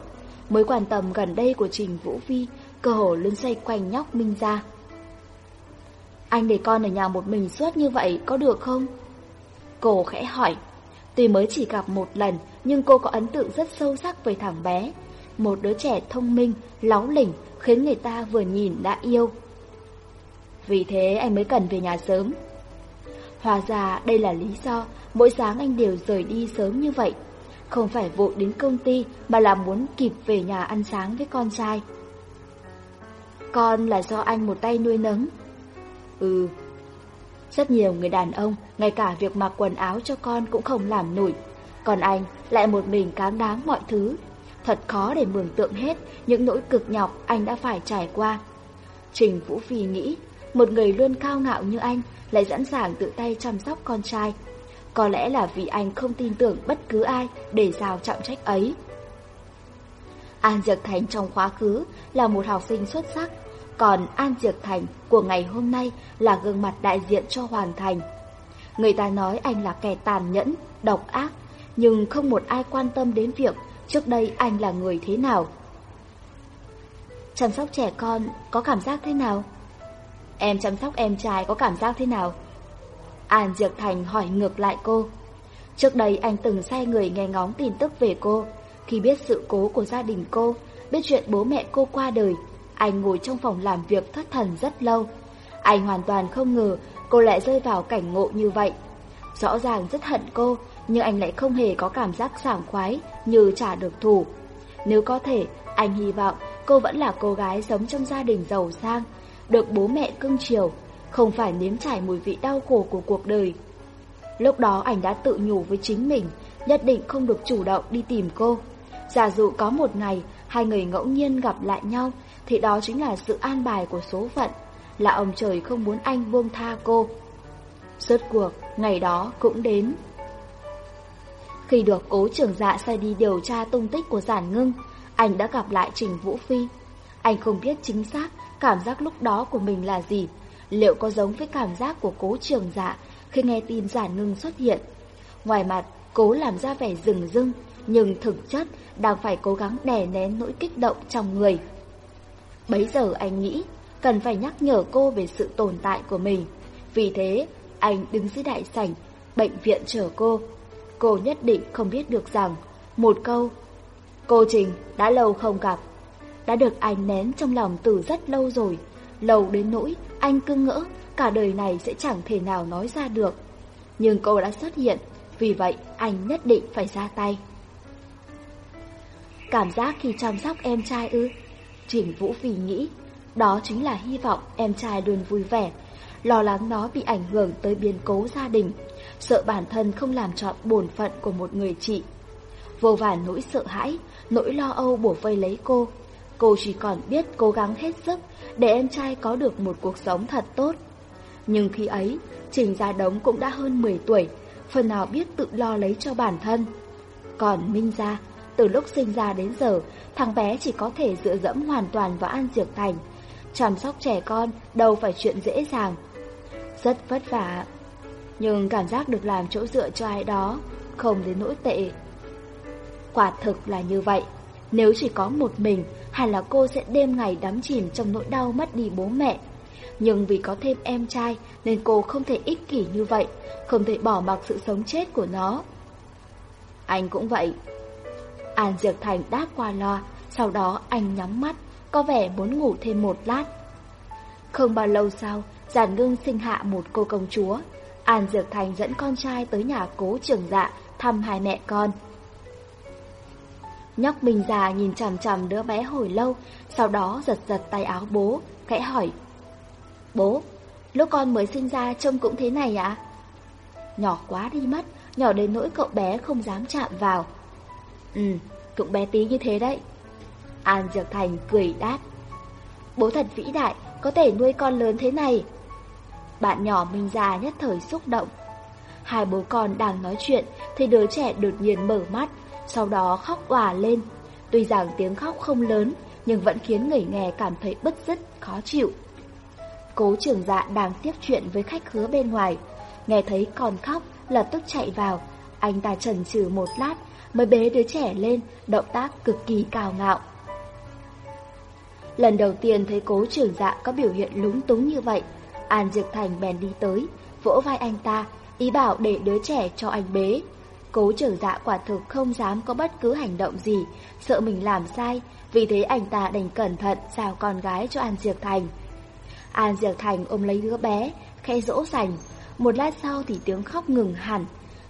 Mới quan tâm gần đây của Trình Vũ Phi, cơ hồ luôn xoay quanh nhóc Minh ra. Anh để con ở nhà một mình suốt như vậy có được không? Cô khẽ hỏi. Tuy mới chỉ gặp một lần, nhưng cô có ấn tượng rất sâu sắc về thằng bé. Một đứa trẻ thông minh, láo lỉnh, khiến người ta vừa nhìn đã yêu. Vì thế anh mới cần về nhà sớm. Hòa ra đây là lý do mỗi sáng anh đều rời đi sớm như vậy. Không phải vội đến công ty mà là muốn kịp về nhà ăn sáng với con trai. Con là do anh một tay nuôi nấng. Ừ. Rất nhiều người đàn ông, ngay cả việc mặc quần áo cho con cũng không làm nổi. Còn anh lại một mình cám đáng mọi thứ. Thật khó để mường tượng hết những nỗi cực nhọc anh đã phải trải qua. Trình Vũ Phi nghĩ, một người luôn cao ngạo như anh lại sẵn sàng tự tay chăm sóc con trai. Có lẽ là vì anh không tin tưởng bất cứ ai để giao trọng trách ấy. An Diệc Thành trong quá khứ là một học sinh xuất sắc, còn An Diệc Thành của ngày hôm nay là gương mặt đại diện cho Hoàn Thành. Người ta nói anh là kẻ tàn nhẫn, độc ác, nhưng không một ai quan tâm đến việc trước đây anh là người thế nào. Chăm sóc trẻ con có cảm giác thế nào? Em chăm sóc em trai có cảm giác thế nào? An Diệc Thành hỏi ngược lại cô. Trước đây anh từng sai người nghe ngóng tin tức về cô. Khi biết sự cố của gia đình cô, biết chuyện bố mẹ cô qua đời, anh ngồi trong phòng làm việc thất thần rất lâu. Anh hoàn toàn không ngờ cô lại rơi vào cảnh ngộ như vậy. Rõ ràng rất hận cô, nhưng anh lại không hề có cảm giác sảng khoái như trả được thù. Nếu có thể, anh hy vọng cô vẫn là cô gái sống trong gia đình giàu sang, được bố mẹ cưng chiều, không phải nếm trải mùi vị đau khổ của cuộc đời. Lúc đó anh đã tự nhủ với chính mình, nhất định không được chủ động đi tìm cô. Giả dụ có một ngày, hai người ngẫu nhiên gặp lại nhau, thì đó chính là sự an bài của số phận, là ông trời không muốn anh buông tha cô. Rốt cuộc, ngày đó cũng đến. Khi được cố trưởng dạ sai đi điều tra tung tích của giản ngưng, anh đã gặp lại Trình Vũ Phi. Anh không biết chính xác cảm giác lúc đó của mình là gì, liệu có giống với cảm giác của cố trường dạ khi nghe tin giả ngưng xuất hiện. Ngoài mặt, cố làm ra vẻ rừng rưng, nhưng thực chất đang phải cố gắng đè nén nỗi kích động trong người. Bấy giờ anh nghĩ, cần phải nhắc nhở cô về sự tồn tại của mình. Vì thế, anh đứng dưới đại sảnh, bệnh viện chờ cô. Cô nhất định không biết được rằng, một câu, cô Trình đã lâu không gặp, đã được anh nén trong lòng từ rất lâu rồi, lâu đến nỗi anh cứ ngỡ cả đời này sẽ chẳng thể nào nói ra được. Nhưng cô đã xuất hiện, vì vậy anh nhất định phải ra tay. Cảm giác khi chăm sóc em trai ư? Trình Vũ Phi nghĩ, đó chính là hy vọng em trai luôn vui vẻ, lo lắng nó bị ảnh hưởng tới biến cố gia đình, sợ bản thân không làm trọn bổn phận của một người chị. Vô vàn nỗi sợ hãi, nỗi lo âu bổ vây lấy cô. Cô chỉ còn biết cố gắng hết sức để em trai có được một cuộc sống thật tốt. Nhưng khi ấy, Trình Gia Đống cũng đã hơn 10 tuổi, phần nào biết tự lo lấy cho bản thân. Còn Minh Gia, từ lúc sinh ra đến giờ, thằng bé chỉ có thể dựa dẫm hoàn toàn vào An Diệp Thành. Chăm sóc trẻ con đâu phải chuyện dễ dàng. Rất vất vả, nhưng cảm giác được làm chỗ dựa cho ai đó không đến nỗi tệ. Quả thực là như vậy, nếu chỉ có một mình, hẳn là cô sẽ đêm ngày đắm chìm trong nỗi đau mất đi bố mẹ. Nhưng vì có thêm em trai nên cô không thể ích kỷ như vậy, không thể bỏ mặc sự sống chết của nó. Anh cũng vậy. An Diệp Thành đáp qua loa, sau đó anh nhắm mắt, có vẻ muốn ngủ thêm một lát. Không bao lâu sau, Giản Ngưng sinh hạ một cô công chúa. An Diệp Thành dẫn con trai tới nhà cố trưởng dạ thăm hai mẹ con. Nhóc mình già nhìn chằm chằm đứa bé hồi lâu, sau đó giật giật tay áo bố, khẽ hỏi. Bố, lúc con mới sinh ra trông cũng thế này ạ? Nhỏ quá đi mất, nhỏ đến nỗi cậu bé không dám chạm vào. Ừ, cũng bé tí như thế đấy. An Dược Thành cười đáp. Bố thật vĩ đại, có thể nuôi con lớn thế này. Bạn nhỏ mình già nhất thời xúc động. Hai bố con đang nói chuyện thì đứa trẻ đột nhiên mở mắt, sau đó khóc òa lên. Tuy rằng tiếng khóc không lớn, nhưng vẫn khiến người nghe cảm thấy bứt rứt, khó chịu. Cố trưởng dạ đang tiếp chuyện với khách khứa bên ngoài, nghe thấy con khóc, lập tức chạy vào. Anh ta chần chừ một lát, mới bế đứa trẻ lên, động tác cực kỳ cao ngạo. Lần đầu tiên thấy cố trưởng dạ có biểu hiện lúng túng như vậy, An Diệp Thành bèn đi tới, vỗ vai anh ta, ý bảo để đứa trẻ cho anh bế. Cố trưởng dạ quả thực không dám có bất cứ hành động gì, sợ mình làm sai, vì thế anh ta đành cẩn thận giao con gái cho An Diệp Thành. An Diệp Thành ôm lấy đứa bé, khẽ dỗ dành. Một lát sau thì tiếng khóc ngừng hẳn.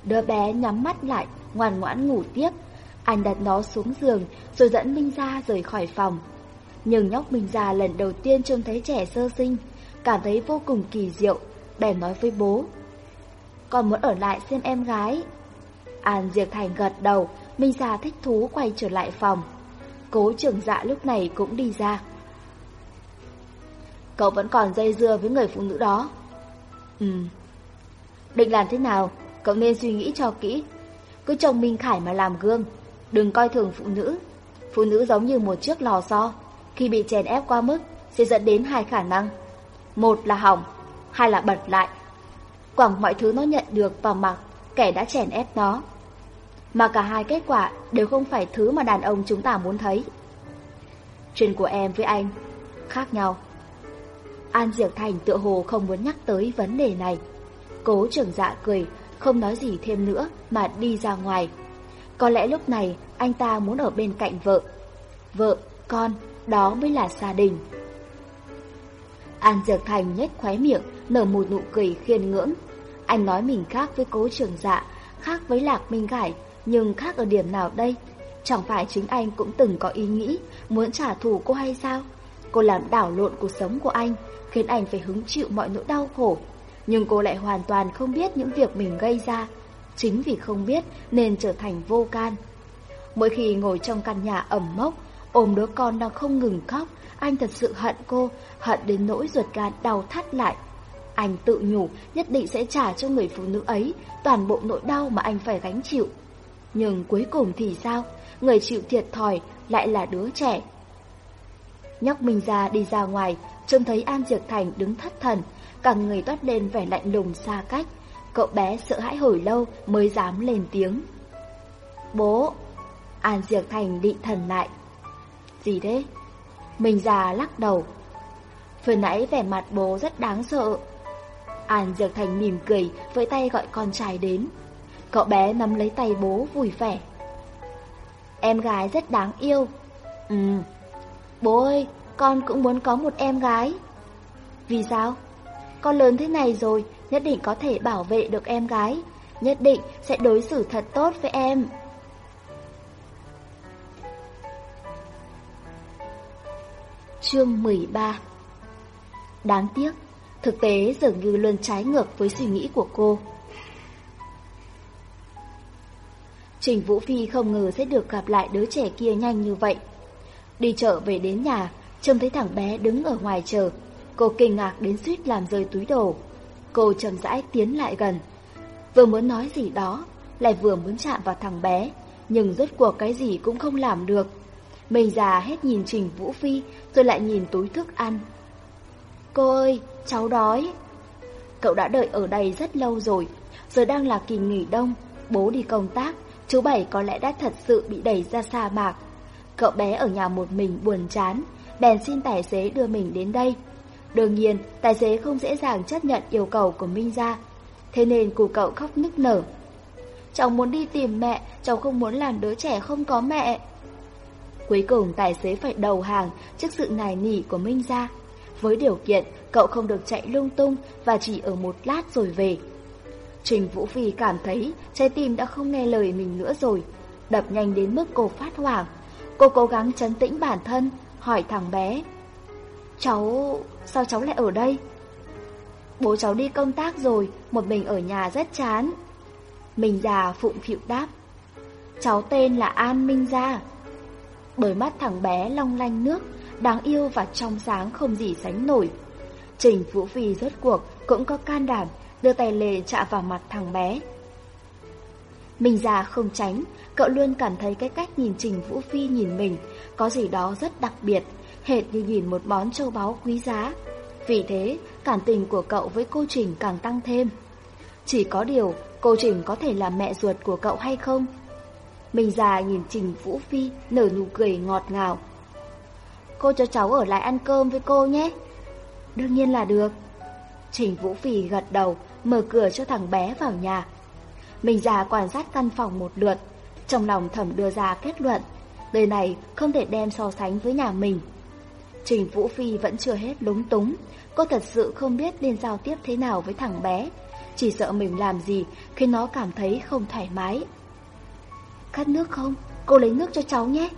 Đứa bé nhắm mắt lại, ngoan ngoãn ngủ tiếp. Anh đặt nó xuống giường rồi dẫn Minh Gia rời khỏi phòng. Nhưng nhóc Minh Gia lần đầu tiên trông thấy trẻ sơ sinh, cảm thấy vô cùng kỳ diệu, bèn nói với bố. Con muốn ở lại xem em gái. An Diệp Thành gật đầu, Minh Gia thích thú quay trở lại phòng. Cố trưởng dạ lúc này cũng đi ra. Cậu vẫn còn dây dưa với người phụ nữ đó. Ừ. Định làm thế nào, cậu nên suy nghĩ cho kỹ. Cứ chồng Minh Khải mà làm gương, đừng coi thường phụ nữ. Phụ nữ giống như một chiếc lò xo, khi bị chèn ép quá mức sẽ dẫn đến hai khả năng. Một là hỏng, hai là bật lại. Quẳng mọi thứ nó nhận được vào mặt kẻ đã chèn ép nó. Mà cả hai kết quả đều không phải thứ mà đàn ông chúng ta muốn thấy. Chuyện của em với anh khác nhau. An Diệp Thành tựa hồ không muốn nhắc tới vấn đề này. Cố trưởng dạ cười, không nói gì thêm nữa mà đi ra ngoài. Có lẽ lúc này anh ta muốn ở bên cạnh vợ. Vợ, con, đó mới là gia đình. An Diệp Thành nhếch khóe miệng, nở một nụ cười khiên ngưỡng. Anh nói mình khác với cố trưởng dạ, khác với Lạc Minh Khải, nhưng khác ở điểm nào đây? Chẳng phải chính anh cũng từng có ý nghĩ muốn trả thù cô hay sao? Cô làm đảo lộn cuộc sống của anh, khiến anh phải hứng chịu mọi nỗi đau khổ. Nhưng cô lại hoàn toàn không biết những việc mình gây ra. Chính vì không biết nên trở thành vô can. Mỗi khi ngồi trong căn nhà ẩm mốc, ôm đứa con đang không ngừng khóc, anh thật sự hận cô, hận đến nỗi ruột gan đau thắt lại. Anh tự nhủ nhất định sẽ trả cho người phụ nữ ấy toàn bộ nỗi đau mà anh phải gánh chịu. Nhưng cuối cùng thì sao? Người chịu thiệt thòi lại là đứa trẻ. Nhóc mình ra đi ra ngoài, trông thấy An Diệp Thành đứng thất thần, cả người toát lên vẻ lạnh lùng xa cách. Cậu bé sợ hãi hồi lâu mới dám lên tiếng. Bố! An Diệp Thành định thần lại. Gì thế? Mình già lắc đầu. Vừa nãy vẻ mặt bố rất đáng sợ. An Diệp Thành mỉm cười, với tay gọi con trai đến. Cậu bé nắm lấy tay bố vui vẻ. Em gái rất đáng yêu. Ừ. Bố ơi, con cũng muốn có một em gái. Vì sao? Con lớn thế này rồi, nhất định có thể bảo vệ được em gái. Nhất định sẽ đối xử thật tốt với em. Chương 13 Đáng tiếc, thực tế dường như luôn trái ngược với suy nghĩ của cô. Trình Vũ Phi không ngờ sẽ được gặp lại đứa trẻ kia nhanh như vậy. Đi chợ về đến nhà, trông thấy thằng bé đứng ở ngoài chờ. Cô kinh ngạc đến suýt làm rơi túi đồ. Cô chậm rãi tiến lại gần. Vừa muốn nói gì đó, lại vừa muốn chạm vào thằng bé, nhưng rốt cuộc cái gì cũng không làm được. Mình già hết nhìn Trình Vũ Phi, rồi lại nhìn túi thức ăn. Cô ơi, cháu đói. Cậu đã đợi ở đây rất lâu rồi, giờ đang là kỳ nghỉ đông, bố đi công tác, chú Bảy có lẽ đã thật sự bị đẩy ra sa mạc. Cậu bé ở nhà một mình buồn chán, bèn xin tài xế đưa mình đến đây. Đương nhiên, tài xế không dễ dàng chấp nhận yêu cầu của Minh Gia, thế nên cụ cậu khóc nức nở. Cháu muốn đi tìm mẹ, cháu không muốn làm đứa trẻ không có mẹ. Cuối cùng tài xế phải đầu hàng trước sự nài nỉ của Minh Gia. Với điều kiện cậu không được chạy lung tung và chỉ ở một lát rồi về. Trình Vũ Phi cảm thấy trái tim đã không nghe lời mình nữa rồi, đập nhanh đến mức cô phát hoảng. Cô cố gắng trấn tĩnh bản thân, hỏi thằng bé. Cháu, sao cháu lại ở đây? Bố cháu đi công tác rồi, một mình ở nhà rất chán. Mình già phụng phịu đáp. Cháu tên là An Minh Gia. Đôi mắt thằng bé long lanh nước, đáng yêu và trong sáng không gì sánh nổi. Trình Vũ Phi rốt cuộc cũng có can đảm đưa tay lề chạm vào mặt thằng bé. Mình già không tránh, cậu luôn cảm thấy cái cách nhìn Trình Vũ Phi nhìn mình có gì đó rất đặc biệt, hệt như nhìn một món châu báu quý giá. Vì thế, cảm tình của cậu với cô Trình càng tăng thêm. Chỉ có điều, cô Trình có thể là mẹ ruột của cậu hay không? Mình già nhìn Trình Vũ Phi nở nụ cười ngọt ngào. Cô cho cháu ở lại ăn cơm với cô nhé. Đương nhiên là được. Trình Vũ Phi gật đầu, mở cửa cho thằng bé vào nhà. mình già quan sát căn phòng một lượt, trong lòng thẩm đưa ra kết luận, đời này không thể đem so sánh với nhà mình. Trình Vũ Phi vẫn chưa hết lúng túng, cô thật sự không biết nên giao tiếp thế nào với thằng bé, chỉ sợ mình làm gì khiến nó cảm thấy không thoải mái. Khát nước không? Cô lấy nước cho cháu nhé.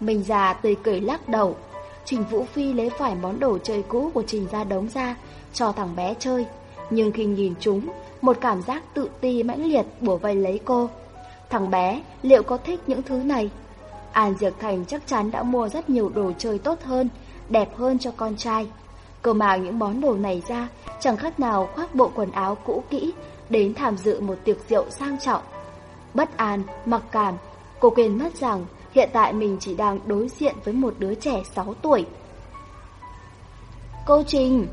Mình già tươi cười lắc đầu. Trình Vũ Phi lấy phải món đồ chơi cũ của Trình ra đống ra, cho thằng bé chơi. Nhưng khi nhìn chúng, một cảm giác tự ti mãnh liệt bủa vây lấy cô. Thằng bé liệu có thích những thứ này? An Diệc Thành chắc chắn đã mua rất nhiều đồ chơi tốt hơn, đẹp hơn cho con trai. Cơ mang những món đồ này ra, chẳng khác nào khoác bộ quần áo cũ kỹ đến tham dự một tiệc rượu sang trọng. Bất an, mặc cảm, cô quên mất rằng hiện tại mình chỉ đang đối diện với một đứa trẻ 6 tuổi. Cô Trình!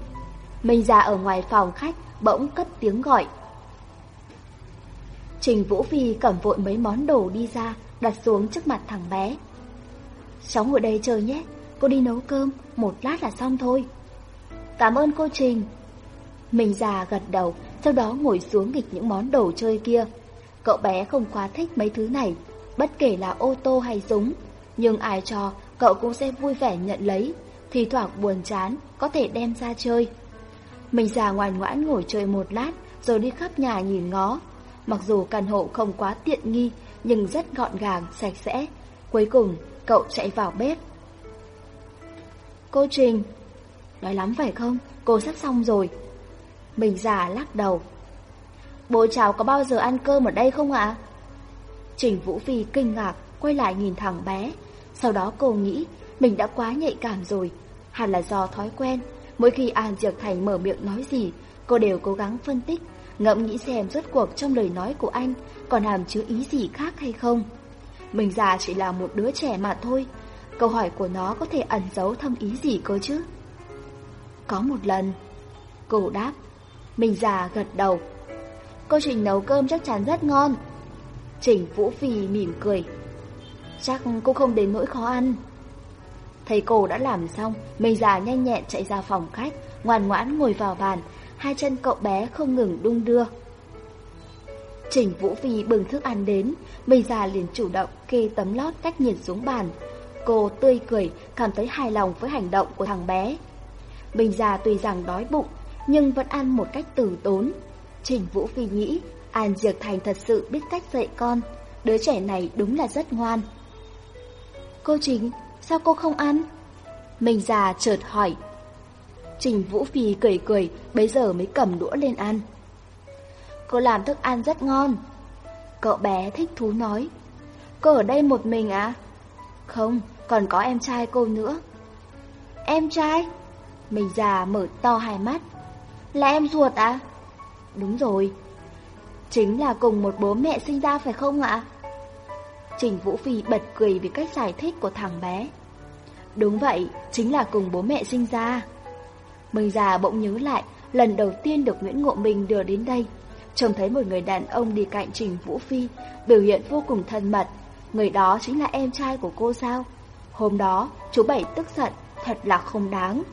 Mình ra ở ngoài phòng khách, bỗng cất tiếng gọi. Trình Vũ Phi cầm vội mấy món đồ đi ra, đặt xuống trước mặt thằng bé. Cháu ngồi đây chờ nhé, cô đi nấu cơm, một lát là xong thôi. Cảm ơn cô Trình. Mình già gật đầu, sau đó ngồi xuống nghịch những món đồ chơi kia. Cậu bé không quá thích mấy thứ này, bất kể là ô tô hay súng, nhưng ai cho cậu cũng sẽ vui vẻ nhận lấy, thì thoảng buồn chán có thể đem ra chơi. Mình già ngoan ngoãn ngồi chơi một lát rồi đi khắp nhà nhìn ngó. Mặc dù căn hộ không quá tiện nghi nhưng rất gọn gàng, sạch sẽ. Cuối cùng cậu chạy vào bếp. Cô Trình, nói lắm phải không? Cô sắp xong rồi. Mình già lắc đầu. Bố cháu có bao giờ ăn cơm ở đây không ạ? Trình Vũ Phi kinh ngạc, quay lại nhìn thằng bé. Sau đó cô nghĩ mình đã quá nhạy cảm rồi, hẳn là do thói quen. Mỗi khi An Diệp Thành mở miệng nói gì, cô đều cố gắng phân tích, ngẫm nghĩ xem rốt cuộc trong lời nói của anh còn hàm chứa ý gì khác hay không. Mình già chỉ là một đứa trẻ mà thôi, câu hỏi của nó có thể ẩn giấu thâm ý gì cơ chứ? Có một lần, cô đáp, mình già gật đầu. Cô Trình nấu cơm chắc chắn rất ngon. Trình Vũ Phi mỉm cười. Chắc cô không đến nỗi khó ăn thầy cô đã làm xong, mây già nhanh nhẹn chạy ra phòng khách, ngoan ngoãn ngồi vào bàn, hai chân cậu bé không ngừng đung đưa. Trình Vũ Phi bừng thức ăn đến, mây già liền chủ động kê tấm lót cách nhiệt xuống bàn. Cô tươi cười, cảm thấy hài lòng với hành động của thằng bé. Bình già tuy rằng đói bụng, nhưng vẫn ăn một cách tử tốn. Trình Vũ Phi nghĩ, An Diệc Thành thật sự biết cách dạy con, đứa trẻ này đúng là rất ngoan. Cô Trình, sao cô không ăn? Mình già chợt hỏi. Trình Vũ Phi cười cười, bấy giờ mới cầm đũa lên ăn. Cô làm thức ăn rất ngon. Cậu bé thích thú nói. Cô ở đây một mình à? Không, còn có em trai cô nữa. Em trai? Mình già mở to hai mắt. Là em ruột à? Đúng rồi. Chính là cùng một bố mẹ sinh ra phải không ạ? Trình Vũ Phi bật cười vì cách giải thích của thằng bé. Đúng vậy, chính là cùng bố mẹ sinh ra. Mình già bỗng nhớ lại, lần đầu tiên được Nguyễn Ngộ Minh đưa đến đây. Trông thấy một người đàn ông đi cạnh Trình Vũ Phi, biểu hiện vô cùng thân mật. Người đó chính là em trai của cô sao? Hôm đó, chú Bảy tức giận, thật là không đáng.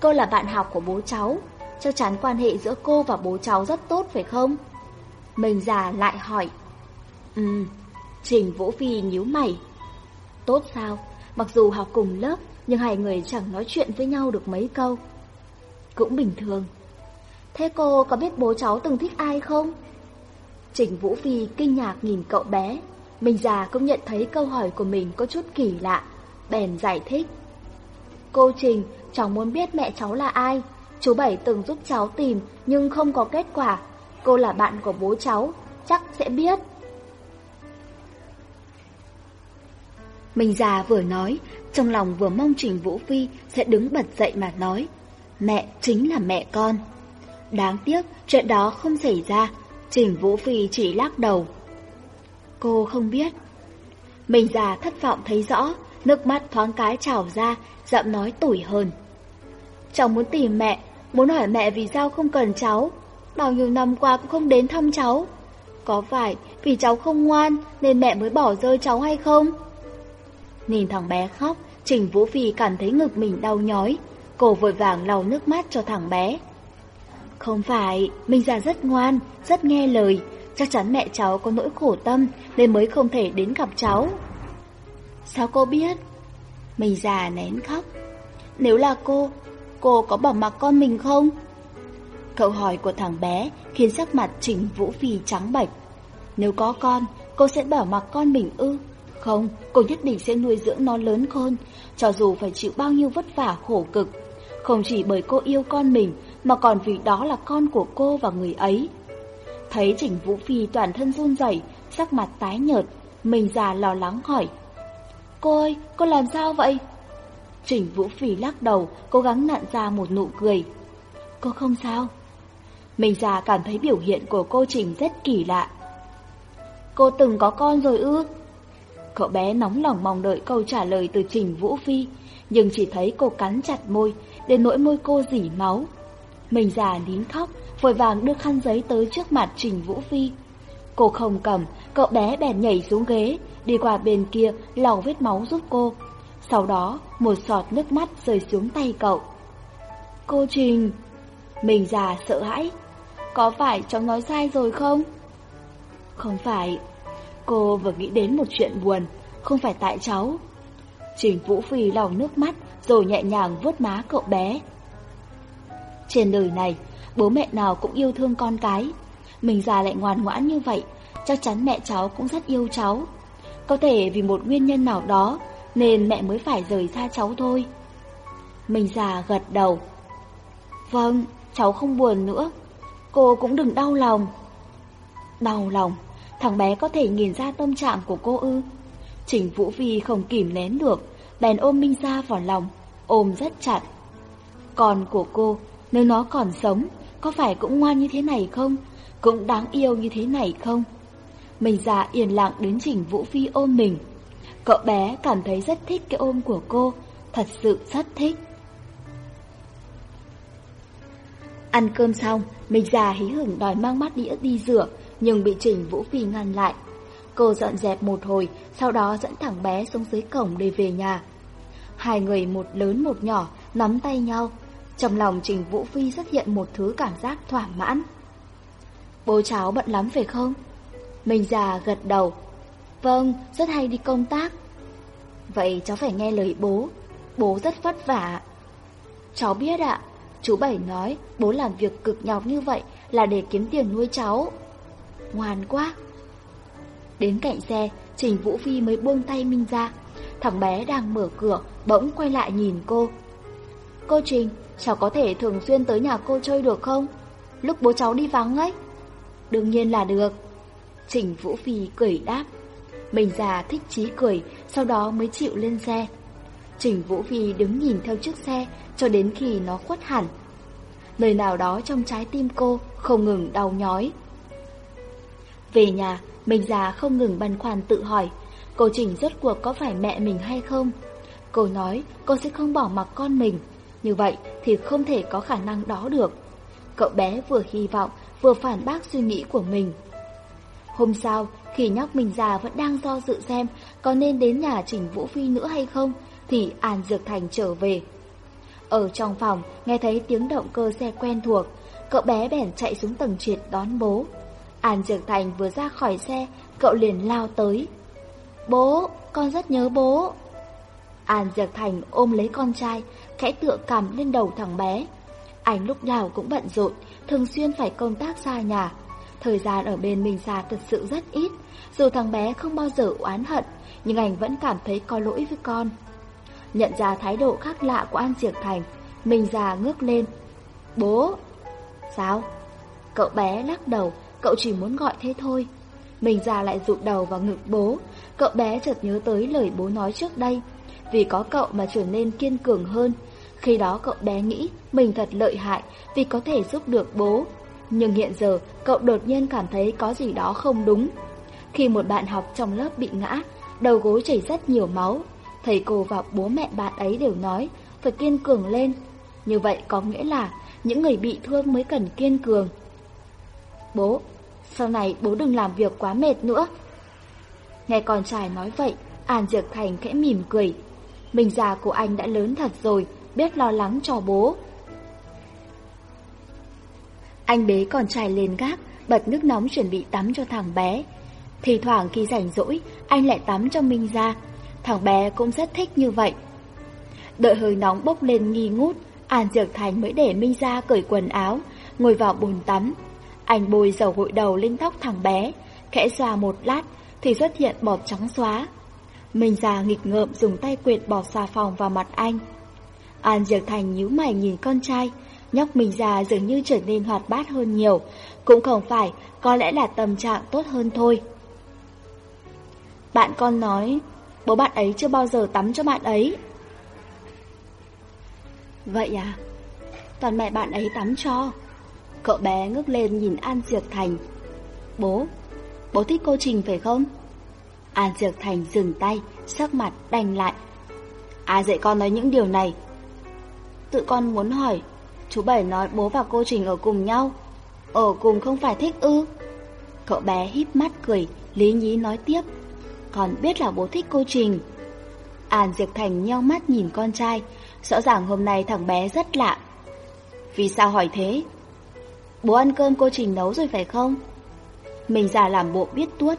Cô là bạn học của bố cháu, chắc chắn quan hệ giữa cô và bố cháu rất tốt phải không? Mình già lại hỏi. Ừ, Trình Vũ Phi nhíu mày. Tốt sao? Mặc dù học cùng lớp, nhưng hai người chẳng nói chuyện với nhau được mấy câu. Cũng bình thường. Thế cô có biết bố cháu từng thích ai không? Trình Vũ Phi kinh ngạc nhìn cậu bé. Mình già cũng nhận thấy câu hỏi của mình có chút kỳ lạ. Bèn giải thích. Cô Trình, cháu muốn biết mẹ cháu là ai. Chú Bảy từng giúp cháu tìm nhưng không có kết quả. Cô là bạn của bố cháu, chắc sẽ biết. Mình già vừa nói, trong lòng vừa mong Trình Vũ Phi sẽ đứng bật dậy mà nói. Mẹ chính là mẹ con. Đáng tiếc, chuyện đó không xảy ra. Trình Vũ Phi chỉ lắc đầu. Cô không biết. Mình già thất vọng thấy rõ, nước mắt thoáng cái trào ra, giọng nói tủi hơn. Cháu muốn tìm mẹ, muốn hỏi mẹ vì sao không cần cháu. Bao nhiêu năm qua cũng không đến thăm cháu. Có phải vì cháu không ngoan nên mẹ mới bỏ rơi cháu hay không? Nhìn thằng bé khóc, Trình Vũ Phi cảm thấy ngực mình đau nhói. Cô vội vàng lau nước mắt cho thằng bé. Không phải, Minh già rất ngoan, rất nghe lời, chắc chắn mẹ cháu có nỗi khổ tâm nên mới không thể đến gặp cháu. Sao cô biết? Minh già nén khóc. Nếu là cô, cô có bỏ mặc con mình không? Câu hỏi của thằng bé khiến sắc mặt Trình Vũ Phi trắng bệch. Nếu có con, cô sẽ bỏ mặc con mình ư? Không, cô nhất định sẽ nuôi dưỡng nó lớn khôn, cho dù phải chịu bao nhiêu vất vả khổ cực. Không chỉ bởi cô yêu con mình, mà còn vì đó là con của cô và người ấy. Thấy Trình Vũ Phi toàn thân run rẩy, sắc mặt tái nhợt, mình già lo lắng hỏi. Cô ơi, cô làm sao vậy? Trình Vũ Phi lắc đầu, cố gắng nặn ra một nụ cười. Cô không sao. Mình già cảm thấy biểu hiện của cô Trình rất kỳ lạ. Cô từng có con rồi ư? Cậu bé nóng lòng mong đợi câu trả lời từ Trình Vũ Phi, nhưng chỉ thấy cô cắn chặt môi, đến nỗi môi cô dỉ máu. Mình già nín khóc, vội vàng đưa khăn giấy tới trước mặt Trình Vũ Phi. Cô không cầm, cậu bé bèn nhảy xuống ghế, đi qua bên kia lau vết máu giúp cô. Sau đó, một giọt nước mắt rơi xuống tay cậu. Cô Trình... Mình già sợ hãi. Có phải cháu nói sai rồi không? Không phải. Cô vừa nghĩ đến một chuyện buồn, không phải tại cháu. Trình Vũ Phi lau nước mắt rồi nhẹ nhàng vuốt má cậu bé. Trên đời này, bố mẹ nào cũng yêu thương con cái. Mình già lại ngoan ngoãn như vậy, chắc chắn mẹ cháu cũng rất yêu cháu. Có thể vì một nguyên nhân nào đó nên mẹ mới phải rời xa cháu thôi. Mình già gật đầu. Vâng, cháu không buồn nữa. Cô cũng đừng đau lòng. Đau lòng, thằng bé có thể nhìn ra tâm trạng của cô ư. Trình Vũ Phi không kìm nén được, bèn ôm Minh Gia vào lòng, ôm rất chặt. Con của cô, nếu nó còn sống, có phải cũng ngoan như thế này không? Cũng đáng yêu như thế này không? Mình già yên lặng đến Trình Vũ Phi ôm mình. Cậu bé cảm thấy rất thích cái ôm của cô, thật sự rất thích. Ăn cơm xong, mình già hí hửng đòi mang bát đĩa đi rửa, nhưng bị Trình Vũ Phi ngăn lại. Cô dọn dẹp một hồi, sau đó dẫn thằng bé xuống dưới cổng để về nhà. Hai người một lớn một nhỏ, nắm tay nhau. Trong lòng Trình Vũ Phi xuất hiện một thứ cảm giác thỏa mãn. Bố cháu bận lắm phải không? Mình già gật đầu. Vâng, rất hay đi công tác. Vậy cháu phải nghe lời bố. Bố rất vất vả. Cháu biết ạ. Chú Bảy nói bố làm việc cực nhọc như vậy là để kiếm tiền nuôi cháu. Ngoan quá. Đến cạnh xe, Trình Vũ Phi mới buông tay Minh ra. Thằng bé đang mở cửa, bỗng quay lại nhìn cô. Cô Trình, cháu có thể thường xuyên tới nhà cô chơi được không? Lúc bố cháu đi vắng ấy. Đương nhiên là được. Trình Vũ Phi cười đáp. Mình già thích chí cười, sau đó mới chịu lên xe. Trình Vũ Phi đứng nhìn theo chiếc xe cho đến khi nó khuất hẳn. Nơi nào đó trong trái tim cô không ngừng đau nhói. Về nhà, mình già không ngừng băn khoăn tự hỏi, cô Trình rốt cuộc có phải mẹ mình hay không? Cô nói cô sẽ không bỏ mặc con mình, như vậy thì không thể có khả năng đó được. Cậu bé vừa hy vọng, vừa phản bác suy nghĩ của mình. Hôm sau, khi nhóc mình già vẫn đang do dự xem có nên đến nhà Trình Vũ Phi nữa hay không, thì An Dược Thành trở về. Ở trong phòng, nghe thấy tiếng động cơ xe quen thuộc, cậu bé bèn chạy xuống tầng trệt đón bố. An Dược Thành vừa ra khỏi xe, cậu liền lao tới. Bố, con rất nhớ bố. An Dược Thành ôm lấy con trai, khẽ tựa cầm lên đầu thằng bé. Anh lúc nào cũng bận rộn, thường xuyên phải công tác xa nhà. Thời gian ở bên mình già thật sự rất ít, dù thằng bé không bao giờ oán hận, nhưng anh vẫn cảm thấy có lỗi với con. Nhận ra thái độ khác lạ của An Diệc Thành, mình già ngước lên. Bố! Sao? Cậu bé lắc đầu, cậu chỉ muốn gọi thế thôi. Mình già lại rụt đầu vào ngực bố, cậu bé chợt nhớ tới lời bố nói trước đây. Vì có cậu mà trở nên kiên cường hơn. Khi đó cậu bé nghĩ mình thật lợi hại vì có thể giúp được bố. Nhưng hiện giờ cậu đột nhiên cảm thấy có gì đó không đúng. Khi một bạn học trong lớp bị ngã, đầu gối chảy rất nhiều máu, thầy cô và bố mẹ bạn ấy đều nói phải kiên cường lên. Như vậy có nghĩa là những người bị thương mới cần kiên cường. Bố, sau này bố đừng làm việc quá mệt nữa. Nghe con trai nói vậy, An Diệp Thành khẽ mỉm cười. Mình già của anh đã lớn thật rồi, biết lo lắng cho bố. Anh bế con trai lên gác, bật nước nóng chuẩn bị tắm cho thằng bé. Thì thoảng khi rảnh rỗi, anh lại tắm cho Minh ra. Thằng bé cũng rất thích như vậy. Đợi hơi nóng bốc lên nghi ngút, An Dược Thành mới để Minh ra cởi quần áo, ngồi vào bồn tắm. Anh bôi dầu gội đầu lên tóc thằng bé, khẽ xoa một lát thì xuất hiện bọt trắng xóa. Minh già nghịch ngợm dùng tay quệt bọt xà phòng vào mặt anh. An Dược Thành nhíu mày nhìn con trai, nhóc Minh già dường như trở nên hoạt bát hơn nhiều, cũng không phải, có lẽ là tâm trạng tốt hơn thôi. Bạn con nói, bố bạn ấy chưa bao giờ tắm cho bạn ấy. Vậy à? Toàn mẹ bạn ấy tắm cho. Cậu bé ngước lên nhìn An Diệp Thành. Bố, bố thích cô Trình phải không? An Diệp Thành dừng tay, sắc mặt đành lại. Ai dạy con nói những điều này? Tự con muốn hỏi, chú Bảy nói bố và cô Trình ở cùng nhau. Ở cùng không phải thích ư? Cậu bé híp mắt cười, lý nhí nói tiếp. Con biết là bố thích cô Trình. An Diệp Thành nheo mắt nhìn con trai, rõ ràng hôm nay thằng bé rất lạ. Vì sao hỏi thế? Bố ăn cơm cô Trình nấu rồi phải không? Mình già làm bộ biết tuốt.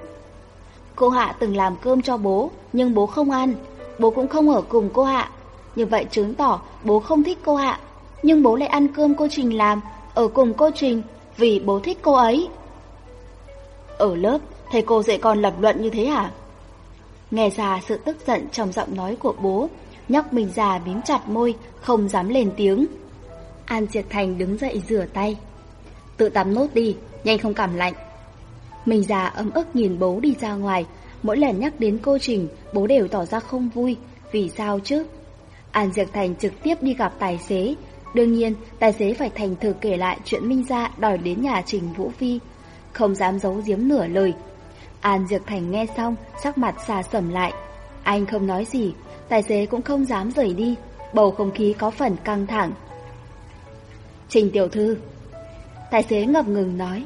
Cô Hạ từng làm cơm cho bố, nhưng bố không ăn. Bố cũng không ở cùng cô Hạ. Như vậy chứng tỏ bố không thích cô Hạ. Nhưng bố lại ăn cơm cô Trình làm, ở cùng cô Trình, vì bố thích cô ấy. Ở lớp, thầy cô dạy con lập luận như thế à? Nghe ra sự tức giận trong giọng nói của bố, nhóc mình già mím chặt môi, không dám lên tiếng. An Diệt Thành đứng dậy rửa tay. Tự tắm nốt đi, nhanh không cảm lạnh. Mình già ấm ức nhìn bố đi ra ngoài, mỗi lần nhắc đến cô Trình, bố đều tỏ ra không vui, vì sao chứ? An Diệp Thành trực tiếp đi gặp tài xế, đương nhiên tài xế phải thành thực kể lại chuyện Minh Gia đòi đến nhà Trình Vũ Phi, không dám giấu giếm nửa lời. An Diệp Thành nghe xong, sắc mặt xà sầm lại. Anh không nói gì, tài xế cũng không dám rời đi, bầu không khí có phần căng thẳng. Trình tiểu thư Tài xế ngập ngừng nói.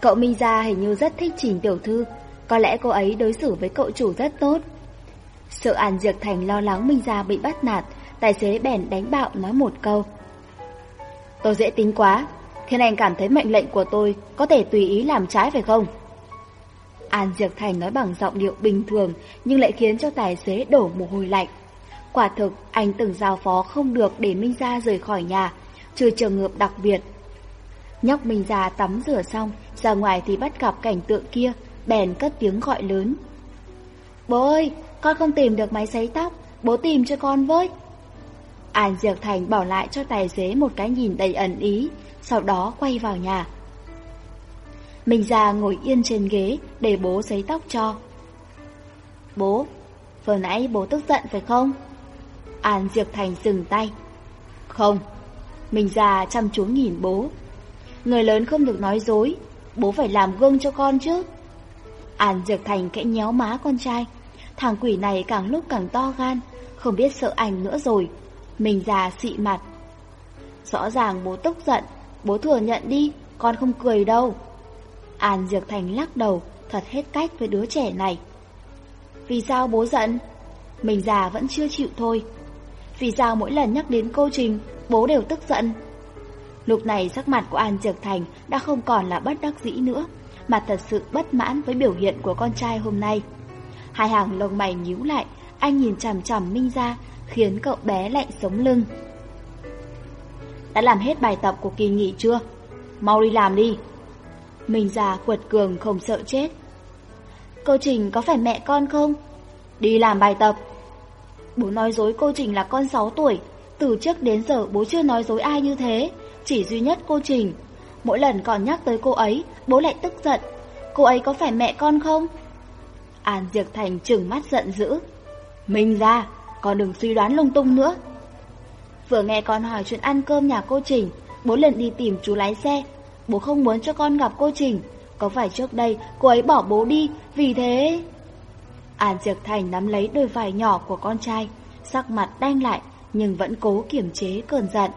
Cậu Minh Gia hình như rất thích Trình tiểu thư. Có lẽ cô ấy đối xử với cậu chủ rất tốt. Sợ An Diệc Thành lo lắng Minh Gia bị bắt nạt, Tài xế bèn đánh bạo nói một câu. Tôi dễ tính quá Thiên anh cảm thấy mệnh lệnh của tôi Có thể tùy ý làm trái phải không? An Diệp Thành nói bằng giọng điệu bình thường, Nhưng lại khiến cho tài xế đổ mồ hôi lạnh. Quả thực, anh từng giao phó không được để Minh Gia rời khỏi nhà. Trừ trường hợp đặc biệt. Nhóc mình già tắm rửa xong, Ra ngoài thì bắt gặp cảnh tượng kia, Bèn cất tiếng gọi lớn. Bố ơi, con không tìm được máy sấy tóc, Bố tìm cho con với. An Diệp Thành bỏ lại cho tài xế một cái nhìn đầy ẩn ý, Sau đó quay vào nhà. Mình già ngồi yên trên ghế Để bố sấy tóc cho. Bố, Vừa nãy bố tức giận phải không? An Diệp Thành dừng tay. Không mình già chăm chú nhìn bố. Người lớn không được nói dối, Bố phải làm gương cho con chứ. An dược Thành kẽ nhéo má con trai. Thằng quỷ này càng lúc càng to gan, Không biết sợ anh nữa rồi. Mình già xị mặt. Rõ ràng bố tức giận, Bố thừa nhận đi, Con không cười đâu. An dược Thành lắc đầu, Thật hết cách với đứa trẻ này. Vì sao bố giận? Mình già vẫn chưa chịu thôi. Vì sao mỗi lần nhắc đến cô Trình Bố đều tức giận Lúc này sắc mặt của An Diệp Thành Đã không còn là bất đắc dĩ nữa Mà thật sự bất mãn với biểu hiện của con trai hôm nay Hai hàng lông mày nhíu lại, anh nhìn chằm chằm Minh ra, khiến cậu bé lạnh sống lưng. Đã làm hết bài tập của kỳ nghỉ chưa? Mau đi làm đi. Minh ra quật cường không sợ chết. Cô Trình có phải mẹ con không? Đi làm bài tập. Bố nói dối cô Trình là con 6 tuổi. Từ trước đến giờ bố chưa nói dối ai như thế. Chỉ duy nhất cô Trình. Mỗi lần còn nhắc tới cô ấy, bố lại tức giận. Cô ấy có phải mẹ con không? An Diệp Thành trừng mắt giận dữ. Mình ra, con đừng suy đoán lung tung nữa. Vừa nghe con hỏi chuyện ăn cơm nhà cô Trình, bố lần đi tìm chú lái xe. Bố không muốn cho con gặp cô Trình. Có phải trước đây cô ấy bỏ bố đi, vì thế... An Diệp Thành nắm lấy đôi vai nhỏ của con trai, sắc mặt đanh lại, nhưng vẫn cố kiềm chế cơn giận.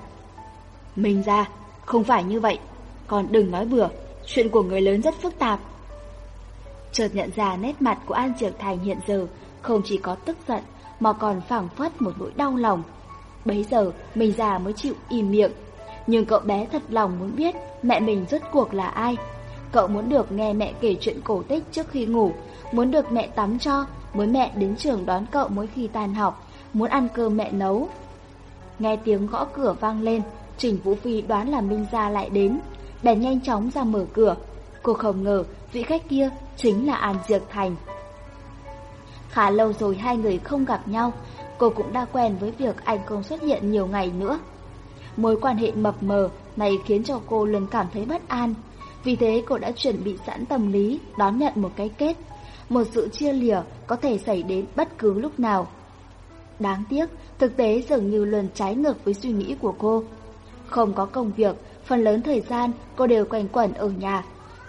Mình ra, không phải như vậy. còn đừng nói bừa, chuyện của người lớn rất phức tạp, chợt nhận ra nét mặt của An Diệp Thành hiện giờ không chỉ có tức giận mà còn phảng phất một nỗi đau lòng. Bấy giờ mình già mới chịu im miệng. Nhưng cậu bé thật lòng muốn biết mẹ mình rốt cuộc là ai. Cậu muốn được nghe mẹ kể chuyện cổ tích trước khi ngủ, muốn được mẹ tắm cho, muốn mẹ đến trường đón cậu mỗi khi tan học, muốn ăn cơm mẹ nấu. Nghe tiếng gõ cửa vang lên, Trình Vũ Phi đoán là Minh Gia lại đến, bèn nhanh chóng ra mở cửa. Cô không ngờ vị khách kia chính là An Diệc Thành. Khá lâu rồi hai người không gặp nhau, cô cũng đã quen với việc anh không xuất hiện nhiều ngày nữa. Mối quan hệ mập mờ này khiến cho cô luôn cảm thấy bất an. Vì thế cô đã chuẩn bị sẵn tâm lý đón nhận một cái kết. Một sự chia lìa có thể xảy đến bất cứ lúc nào. Đáng tiếc, thực tế dường như luôn trái ngược với suy nghĩ của cô. Không có công việc, phần lớn thời gian cô đều quanh quẩn ở nhà,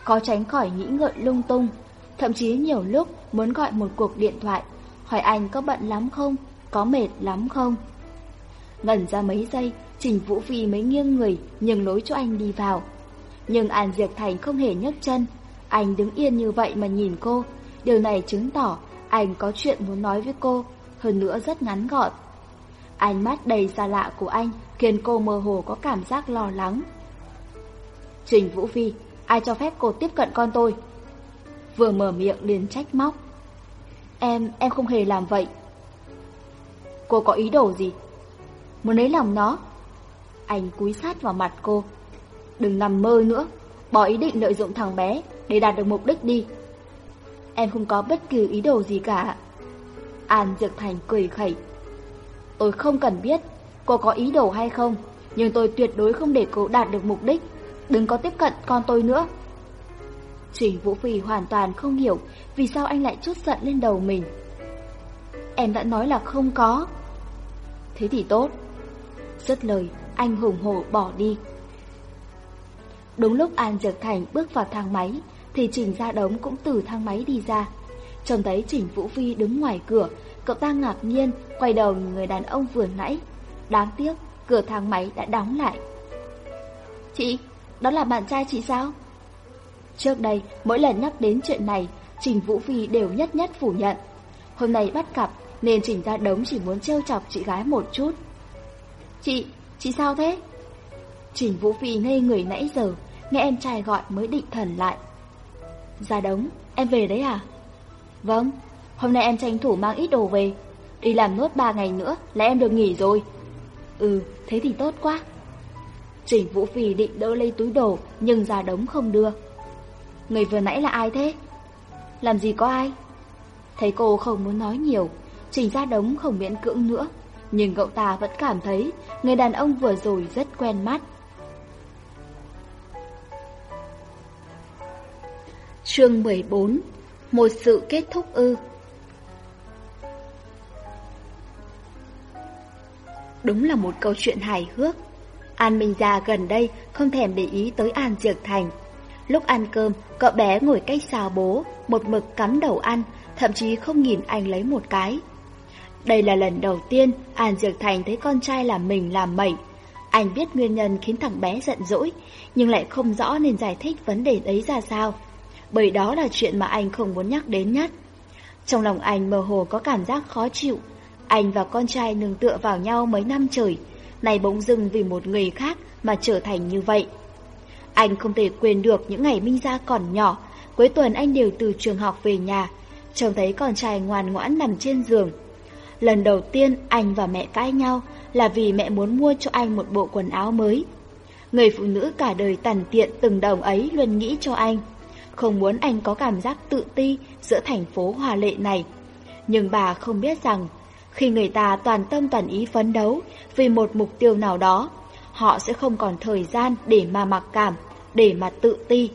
khó tránh khỏi nghĩ ngợi lung tung. Thậm chí nhiều lúc muốn gọi một cuộc điện thoại, hỏi anh có bận lắm không, có mệt lắm không. Ngẩn ra mấy giây, Trình Vũ Phi mới nghiêng người, nhường lối cho anh đi vào. Nhưng An Diệp Thành không hề nhấc chân, anh đứng yên như vậy mà nhìn cô. Điều này chứng tỏ anh có chuyện muốn nói với cô, hơn nữa rất ngắn gọn. Ánh mắt đầy xa lạ của anh khiến cô mơ hồ có cảm giác lo lắng. Trình Vũ Phi, ai cho phép cô tiếp cận con tôi? Vừa mở miệng liền trách móc. Em, em không hề làm vậy. Cô có ý đồ gì? Muốn lấy lòng nó? Anh cúi sát vào mặt cô. Đừng nằm mơ nữa, bỏ ý định lợi dụng thằng bé để đạt được mục đích đi. Em không có bất cứ ý đồ gì cả. An Dược Thành cười khẩy. Tôi không cần biết cô có ý đồ hay không, nhưng tôi tuyệt đối không để cô đạt được mục đích. Đừng có tiếp cận con tôi nữa. Trình Vũ Phi hoàn toàn không hiểu vì sao anh lại chút giận lên đầu mình. Em đã nói là không có. Thế thì tốt. Dứt lời, anh hùng hổ bỏ đi. Đúng lúc An Dược Thành bước vào thang máy, thì Trình Gia Đống cũng từ thang máy đi ra. Trông thấy Trình Vũ Phi đứng ngoài cửa, cậu ta ngạc nhiên quay đầu người đàn ông vừa nãy. Đáng tiếc, cửa thang máy đã đóng lại. Chị, đó là bạn trai chị sao? Trước đây, mỗi lần nhắc đến chuyện này, Trình Vũ Phi đều nhất nhất phủ nhận. Hôm nay bắt cặp, nên Trình Gia Đống chỉ muốn trêu chọc chị gái một chút. Chị, chị sao thế? Trình Vũ Phi ngây người nãy giờ, nghe em trai gọi mới định thần lại. Gia Đống, em về đấy à? Vâng, hôm nay em tranh thủ mang ít đồ về. Đi làm nốt ba ngày nữa là em được nghỉ rồi. Ừ, thế thì tốt quá. Trình Vũ Phi định đỡ lấy túi đồ, nhưng Gia Đống không đưa. Người vừa nãy là ai thế? Làm gì có ai? Thấy cô không muốn nói nhiều, Trình Gia Đống không miễn cưỡng nữa. Nhưng cậu ta vẫn cảm thấy người đàn ông vừa rồi rất quen mắt. Chương 14 Một sự kết thúc ư Đúng là một câu chuyện hài hước. An Minh Gia gần đây không thèm để ý tới An Diệc Thành. Lúc ăn cơm, cậu bé ngồi cách xa bố, một mực cắm đầu ăn, thậm chí không nhìn anh lấy một cái. Đây là lần đầu tiên An Diệc Thành thấy con trai làm mình làm mẩy. Anh biết nguyên nhân khiến thằng bé giận dỗi, nhưng lại không rõ nên giải thích vấn đề ấy ra sao. Bởi đó là chuyện mà anh không muốn nhắc đến nhất. Trong lòng anh mơ hồ có cảm giác khó chịu. Anh và con trai nương tựa vào nhau mấy năm trời, này bỗng dưng vì một người khác mà trở thành như vậy. Anh không thể quên được những ngày Minh Gia còn nhỏ, cuối tuần anh đều từ trường học về nhà, trông thấy con trai ngoan ngoãn nằm trên giường. Lần đầu tiên anh và mẹ cãi nhau là vì mẹ muốn mua cho anh một bộ quần áo mới. Người phụ nữ cả đời tàn tiện từng đồng ấy luôn nghĩ cho anh, không muốn anh có cảm giác tự ti giữa thành phố hòa lệ này. Nhưng bà không biết rằng, khi người ta toàn tâm toàn ý phấn đấu vì một mục tiêu nào đó, họ sẽ không còn thời gian để mà mặc cảm, để mà tự ti.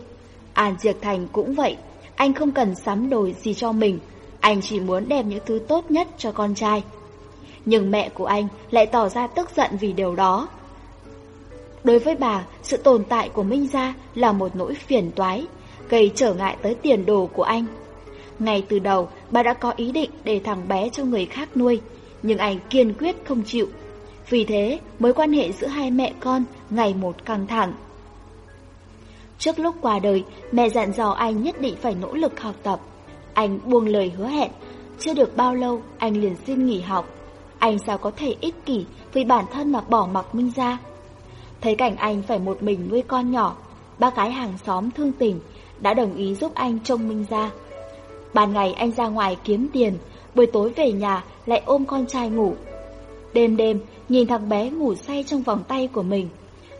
An Diệc Thành cũng vậy, anh không cần sắm đồ gì cho mình, anh chỉ muốn đem những thứ tốt nhất cho con trai. Nhưng mẹ của anh lại tỏ ra tức giận vì điều đó. Đối với bà, sự tồn tại của Minh Gia là một nỗi phiền toái, gây trở ngại tới tiền đồ của anh. Ngay từ đầu, bà đã có ý định để thằng bé cho người khác nuôi, nhưng anh kiên quyết không chịu. Vì thế, mối quan hệ giữa hai mẹ con ngày một căng thẳng. Trước lúc qua đời, mẹ dặn dò anh nhất định phải nỗ lực học tập. Anh buông lời hứa hẹn, chưa được bao lâu anh liền xin nghỉ học. Anh sao có thể ích kỷ vì bản thân mà bỏ mặc Minh ra. Thấy cảnh anh phải một mình nuôi con nhỏ, ba cái hàng xóm thương tình đã đồng ý giúp anh trông Minh ra. Ban ngày anh ra ngoài kiếm tiền, buổi tối về nhà lại ôm con trai ngủ. Đêm đêm, nhìn thằng bé ngủ say trong vòng tay của mình,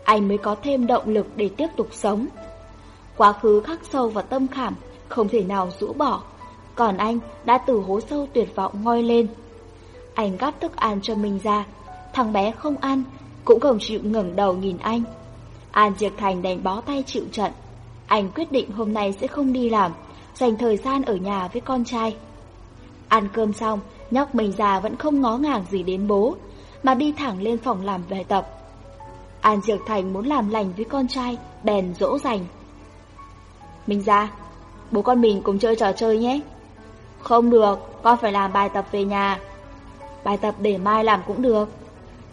anh mới có thêm động lực để tiếp tục sống. Quá khứ khắc sâu vào tâm khảm, không thể nào rũ bỏ. Còn anh đã từ hố sâu tuyệt vọng ngoi lên. Anh gắp thức ăn cho mình ra, thằng bé không ăn, cũng không chịu ngẩng đầu nhìn anh. An Diệp Thành đành bó tay chịu trận. Anh quyết định hôm nay sẽ không đi làm, dành thời gian ở nhà với con trai. Ăn cơm xong, nhóc mình già vẫn không ngó ngàng gì đến bố, mà đi thẳng lên phòng làm bài tập. An Diệp Thành muốn làm lành với con trai, bèn dỗ dành. Mình ra, bố con mình cùng chơi trò chơi nhé. Không được, con phải làm bài tập về nhà. Bài tập để mai làm cũng được.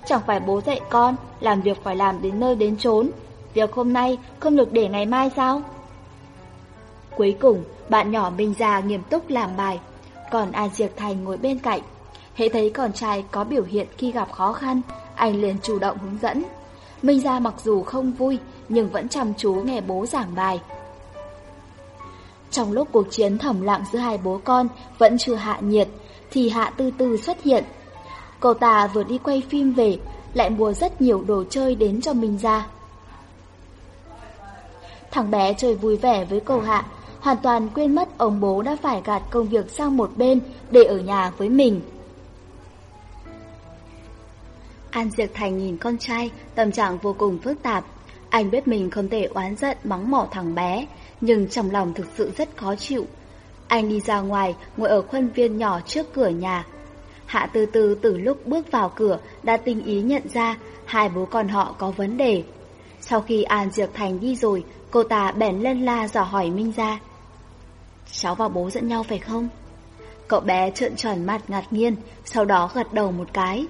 Chẳng phải bố dạy con, làm việc phải làm đến nơi đến chốn. Việc hôm nay không được để ngày mai sao? Cuối cùng, bạn nhỏ Minh Già nghiêm túc làm bài, còn An Diệp Thành ngồi bên cạnh. Hãy thấy con trai có biểu hiện khi gặp khó khăn, anh liền chủ động hướng dẫn. Minh Gia mặc dù không vui, nhưng vẫn chăm chú nghe bố giảng bài. Trong lúc cuộc chiến thầm lặng giữa hai bố con vẫn chưa hạ nhiệt, thì Hạ Tư Tư xuất hiện. Cô ta vừa đi quay phim về, lại mua rất nhiều đồ chơi đến cho Minh Gia. Thằng bé chơi vui vẻ với cầu Hạ, hoàn toàn quên mất ông bố đã phải gạt công việc sang một bên để ở nhà với mình. An Diệp Thành nhìn con trai, tâm trạng vô cùng phức tạp. Anh biết mình không thể oán giận mắng mỏ thằng bé, nhưng trong lòng thực sự rất khó chịu. Anh đi ra ngoài, ngồi ở khuôn viên nhỏ trước cửa nhà. Hạ từ từ từ lúc bước vào cửa đã tinh ý nhận ra hai bố con họ có vấn đề. Sau khi An Diệp Thành đi rồi, cô ta bèn lên la dò hỏi Minh ra. Cháu và bố dẫn nhau phải không? Cậu bé trợn tròn mặt ngạc nhiên, sau đó gật đầu một cái.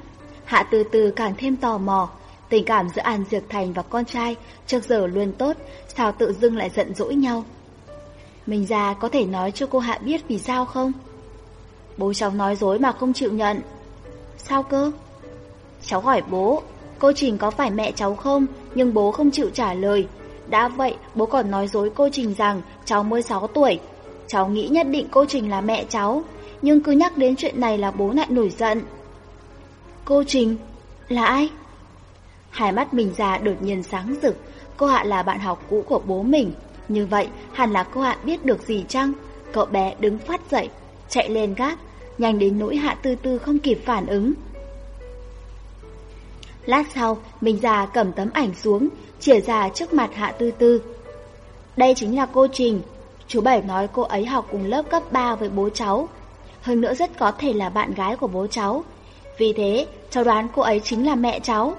Hạ từ từ càng thêm tò mò, tình cảm giữa An Diệp Thành và con trai trước giờ luôn tốt, sao tự dưng lại giận dỗi nhau. Mình ra có thể nói cho cô Hạ biết vì sao không? Bố cháu nói dối mà không chịu nhận. Sao cơ? Cháu hỏi bố, cô Trình có phải mẹ cháu không, nhưng bố không chịu trả lời. Đã vậy, bố còn nói dối cô Trình rằng cháu mới 6 tuổi. Cháu nghĩ nhất định cô Trình là mẹ cháu, nhưng cứ nhắc đến chuyện này là bố lại nổi giận. Cô Trình, là ai? Hai mắt mình già đột nhiên sáng rực, cô Hạ là bạn học cũ của bố mình. Như vậy, hẳn là cô Hạ biết được gì chăng? Cậu bé đứng phát dậy, chạy lên gác, nhanh đến nỗi Hạ Tư Tư không kịp phản ứng. Lát sau, mình già cầm tấm ảnh xuống, chìa ra trước mặt Hạ Tư Tư. Đây chính là cô Trình. Chú Bảy nói cô ấy học cùng lớp cấp 3 với bố cháu. Hơn nữa rất có thể là bạn gái của bố cháu. Vì thế, cháu đoán cô ấy chính là mẹ cháu.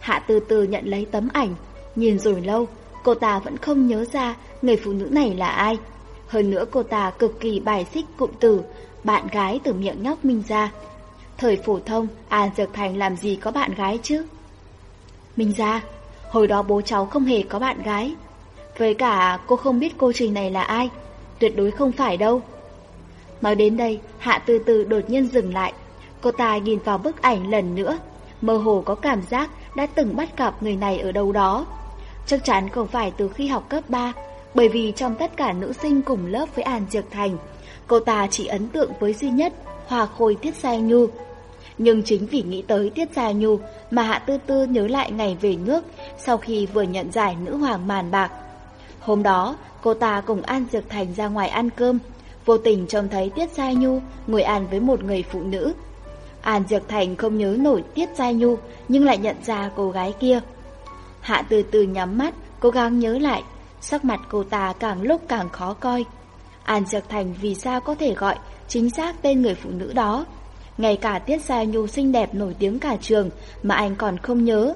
Hạ Tư Tư nhận lấy tấm ảnh, nhìn rồi lâu, cô ta vẫn không nhớ ra người phụ nữ này là ai. Hơn nữa cô ta cực kỳ bài xích cụm từ, bạn gái từ miệng nhóc Minh ra. Thời phổ thông, An Dược Thành làm gì có bạn gái chứ? Minh ra, hồi đó bố cháu không hề có bạn gái. Với cả cô không biết cô Trình này là ai, tuyệt đối không phải đâu. Nói đến đây, Hạ từ từ đột nhiên dừng lại. Cô ta nhìn vào bức ảnh lần nữa, mơ hồ có cảm giác đã từng bắt gặp người này ở đâu đó. Chắc chắn không phải từ khi học cấp 3, bởi vì trong tất cả nữ sinh cùng lớp với An Diệp Thành, cô ta chỉ ấn tượng với duy nhất Hòa Khôi Tiết sai Nhu. Nhưng chính vì nghĩ tới Tiết Gia Nhu mà Hạ Tư Tư nhớ lại ngày về nước sau khi vừa nhận giải nữ hoàng màn bạc. Hôm đó, cô ta cùng An Diệp Thành ra ngoài ăn cơm, vô tình trông thấy Tiết Gia Nhu ngồi ăn với một người phụ nữ. An Diệp Thành không nhớ nổi Tiết Gia Nhu nhưng lại nhận ra cô gái kia. Hạ từ từ nhắm mắt, cố gắng nhớ lại, sắc mặt cô ta càng lúc càng khó coi. An Diệp Thành vì sao có thể gọi chính xác tên người phụ nữ đó. Ngay cả Tiết Gia Nhu xinh đẹp nổi tiếng cả trường mà anh còn không nhớ.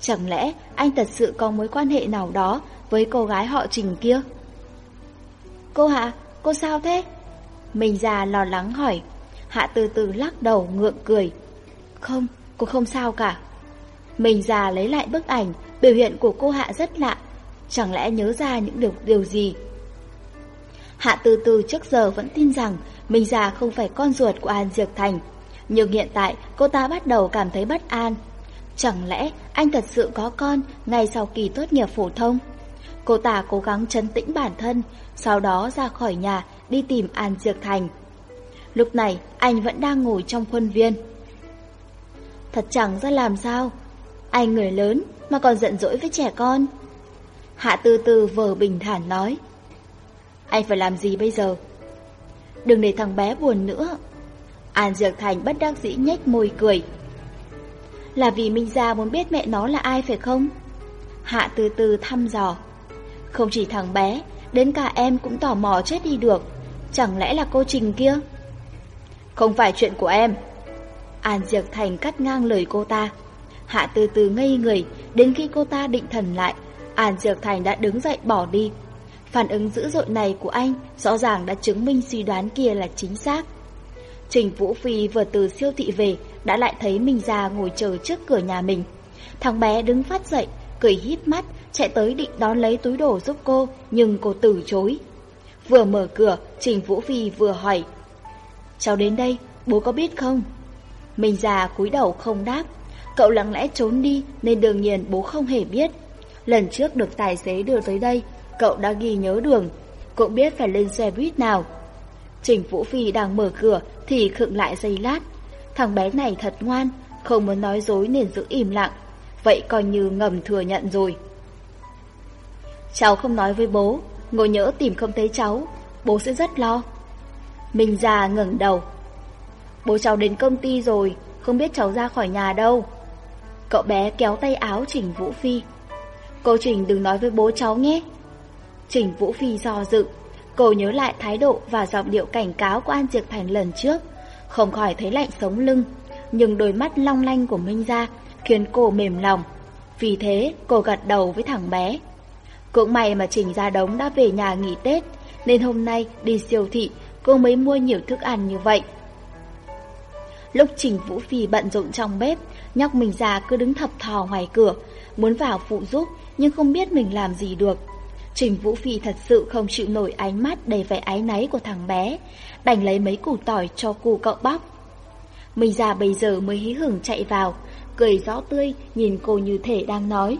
Chẳng lẽ anh thật sự có mối quan hệ nào đó với cô gái họ trình kia? Cô Hạ, cô sao thế? Mình già lo lắng hỏi. Hạ từ từ lắc đầu ngượng cười. Không, cô không sao cả. Mình già lấy lại bức ảnh, biểu hiện của cô Hạ rất lạ. Chẳng lẽ nhớ ra những điều, điều gì? Hạ từ từ trước giờ vẫn tin rằng mình già không phải con ruột của An Diệp Thành. Nhưng hiện tại cô ta bắt đầu cảm thấy bất an. Chẳng lẽ anh thật sự có con ngay sau kỳ tốt nghiệp phổ thông? Cô ta cố gắng chấn tĩnh bản thân, sau đó ra khỏi nhà đi tìm An Diệc Thành. Lúc này anh vẫn đang ngồi trong khuôn viên. Thật chẳng ra làm sao, anh người lớn mà còn giận dỗi với trẻ con. Hạ Tư Tư vờ bình thản nói. Anh phải làm gì bây giờ? Đừng để thằng bé buồn nữa. An Dược Thành bất đắc dĩ nhếch môi cười. Là vì Minh Gia muốn biết mẹ nó là ai phải không? Hạ từ từ thăm dò. Không chỉ thằng bé, đến cả em cũng tò mò chết đi được. Chẳng lẽ là cô Trình kia? Không phải chuyện của em. An Diệc Thành cắt ngang lời cô ta. Hạ từ từ ngây người, đến khi cô ta định thần lại, An Diệc Thành đã đứng dậy bỏ đi. Phản ứng dữ dội này của anh rõ ràng đã chứng minh suy đoán kia là chính xác. Trình Vũ Phi vừa từ siêu thị về đã lại thấy Minh Gia ngồi chờ trước cửa nhà mình. Thằng bé đứng phát dậy, cười híp mắt, chạy tới định đón lấy túi đồ giúp cô, nhưng cô từ chối. Vừa mở cửa, Trình Vũ Phi vừa hỏi. Cháu đến đây, bố có biết không? Minh Gia cúi đầu không đáp. Cậu lặng lẽ trốn đi nên đương nhiên bố không hề biết. Lần trước được tài xế đưa tới đây, cậu đã ghi nhớ đường, cũng biết phải lên xe buýt nào. Trình Vũ Phi đang mở cửa thì khựng lại giây lát. Thằng bé này thật ngoan, không muốn nói dối nên giữ im lặng. Vậy coi như ngầm thừa nhận rồi. Cháu không nói với bố, ngồi nhỡ tìm không thấy cháu, bố sẽ rất lo. Minh già ngẩng đầu. Bố cháu đến công ty rồi, không biết cháu ra khỏi nhà đâu. Cậu bé kéo tay áo Trình Vũ Phi. Cô Trình đừng nói với bố cháu nhé. Trình Vũ Phi do dự, cô nhớ lại thái độ và giọng điệu cảnh cáo của An Diệp Thành lần trước, không khỏi thấy lạnh sống lưng, nhưng đôi mắt long lanh của Minh Gia khiến cô mềm lòng. Vì thế, cô gật đầu với thằng bé. Cũng may mà Trình Gia Đống đã về nhà nghỉ Tết, nên hôm nay đi siêu thị cô mới mua nhiều thức ăn như vậy. Lúc Trình Vũ Phi bận rộn trong bếp, nhóc mình già cứ đứng thập thò ngoài cửa, muốn vào phụ giúp nhưng không biết mình làm gì được. Trình Vũ Phi thật sự không chịu nổi ánh mắt đầy vẻ ái náy của thằng bé, đành lấy mấy củ tỏi cho cu cậu bóc. Mình già bây giờ mới hí hửng chạy vào, cười rõ tươi nhìn cô như thể đang nói.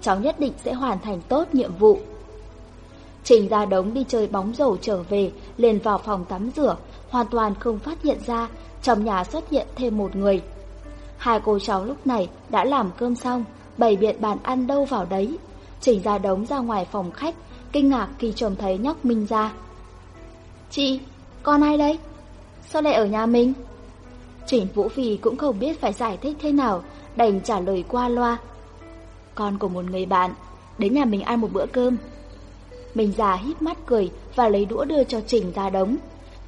Cháu nhất định sẽ hoàn thành tốt nhiệm vụ. Trình ra đống đi chơi bóng rổ trở về, liền vào phòng tắm rửa, hoàn toàn không phát hiện ra trong nhà xuất hiện thêm một người. Hai cô cháu lúc này đã làm cơm xong, bày biện bàn ăn đâu vào đấy. Trình ra đống ra ngoài phòng khách, kinh ngạc khi trông thấy nhóc Minh ra. Chị, con ai đây? Sao lại ở nhà mình? Trình Vũ Phi cũng không biết phải giải thích thế nào, đành trả lời qua loa. Con của một người bạn, đến nhà mình ăn một bữa cơm. Mình già híp mắt cười và lấy đũa đưa cho Trình ra đống.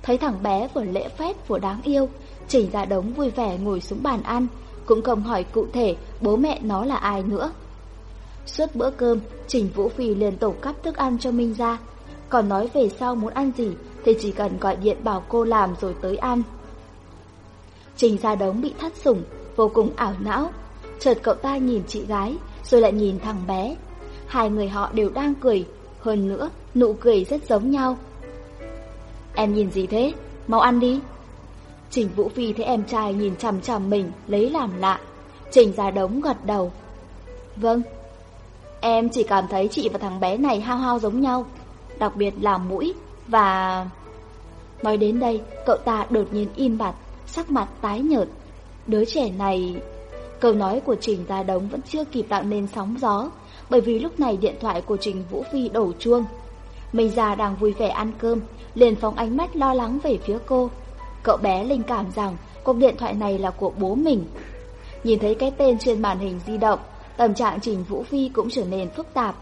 Thấy thằng bé vừa lễ phép vừa đáng yêu, Trình ra đống vui vẻ ngồi xuống bàn ăn, cũng không hỏi cụ thể bố mẹ nó là ai nữa. Suốt bữa cơm, Trình Vũ Phi liền tổ cấp thức ăn cho Minh ra. Còn nói về sau muốn ăn gì thì chỉ cần gọi điện bảo cô làm rồi tới ăn. Trình ra đống bị thắt sủng, vô cùng ảo não. Chợt cậu ta nhìn chị gái, rồi lại nhìn thằng bé. Hai người họ đều đang cười, hơn nữa, nụ cười rất giống nhau. Em nhìn gì thế? Mau ăn đi. Trình Vũ Phi thấy em trai nhìn chằm chằm mình, lấy làm lạ. Trình ra đống gật đầu. Vâng. Em chỉ cảm thấy chị và thằng bé này hao hao giống nhau, đặc biệt là mũi và... Nói đến đây, cậu ta đột nhiên im bặt, sắc mặt tái nhợt. Đứa trẻ này... Câu nói của Trình Gia Đống vẫn chưa kịp tạo nên sóng gió, bởi vì lúc này điện thoại của Trình Vũ Phi đổ chuông. mây già đang vui vẻ ăn cơm, liền phóng ánh mắt lo lắng về phía cô. Cậu bé linh cảm rằng cuộc điện thoại này là của bố mình. Nhìn thấy cái tên trên màn hình di động, tâm trạng Trình Vũ Phi cũng trở nên phức tạp.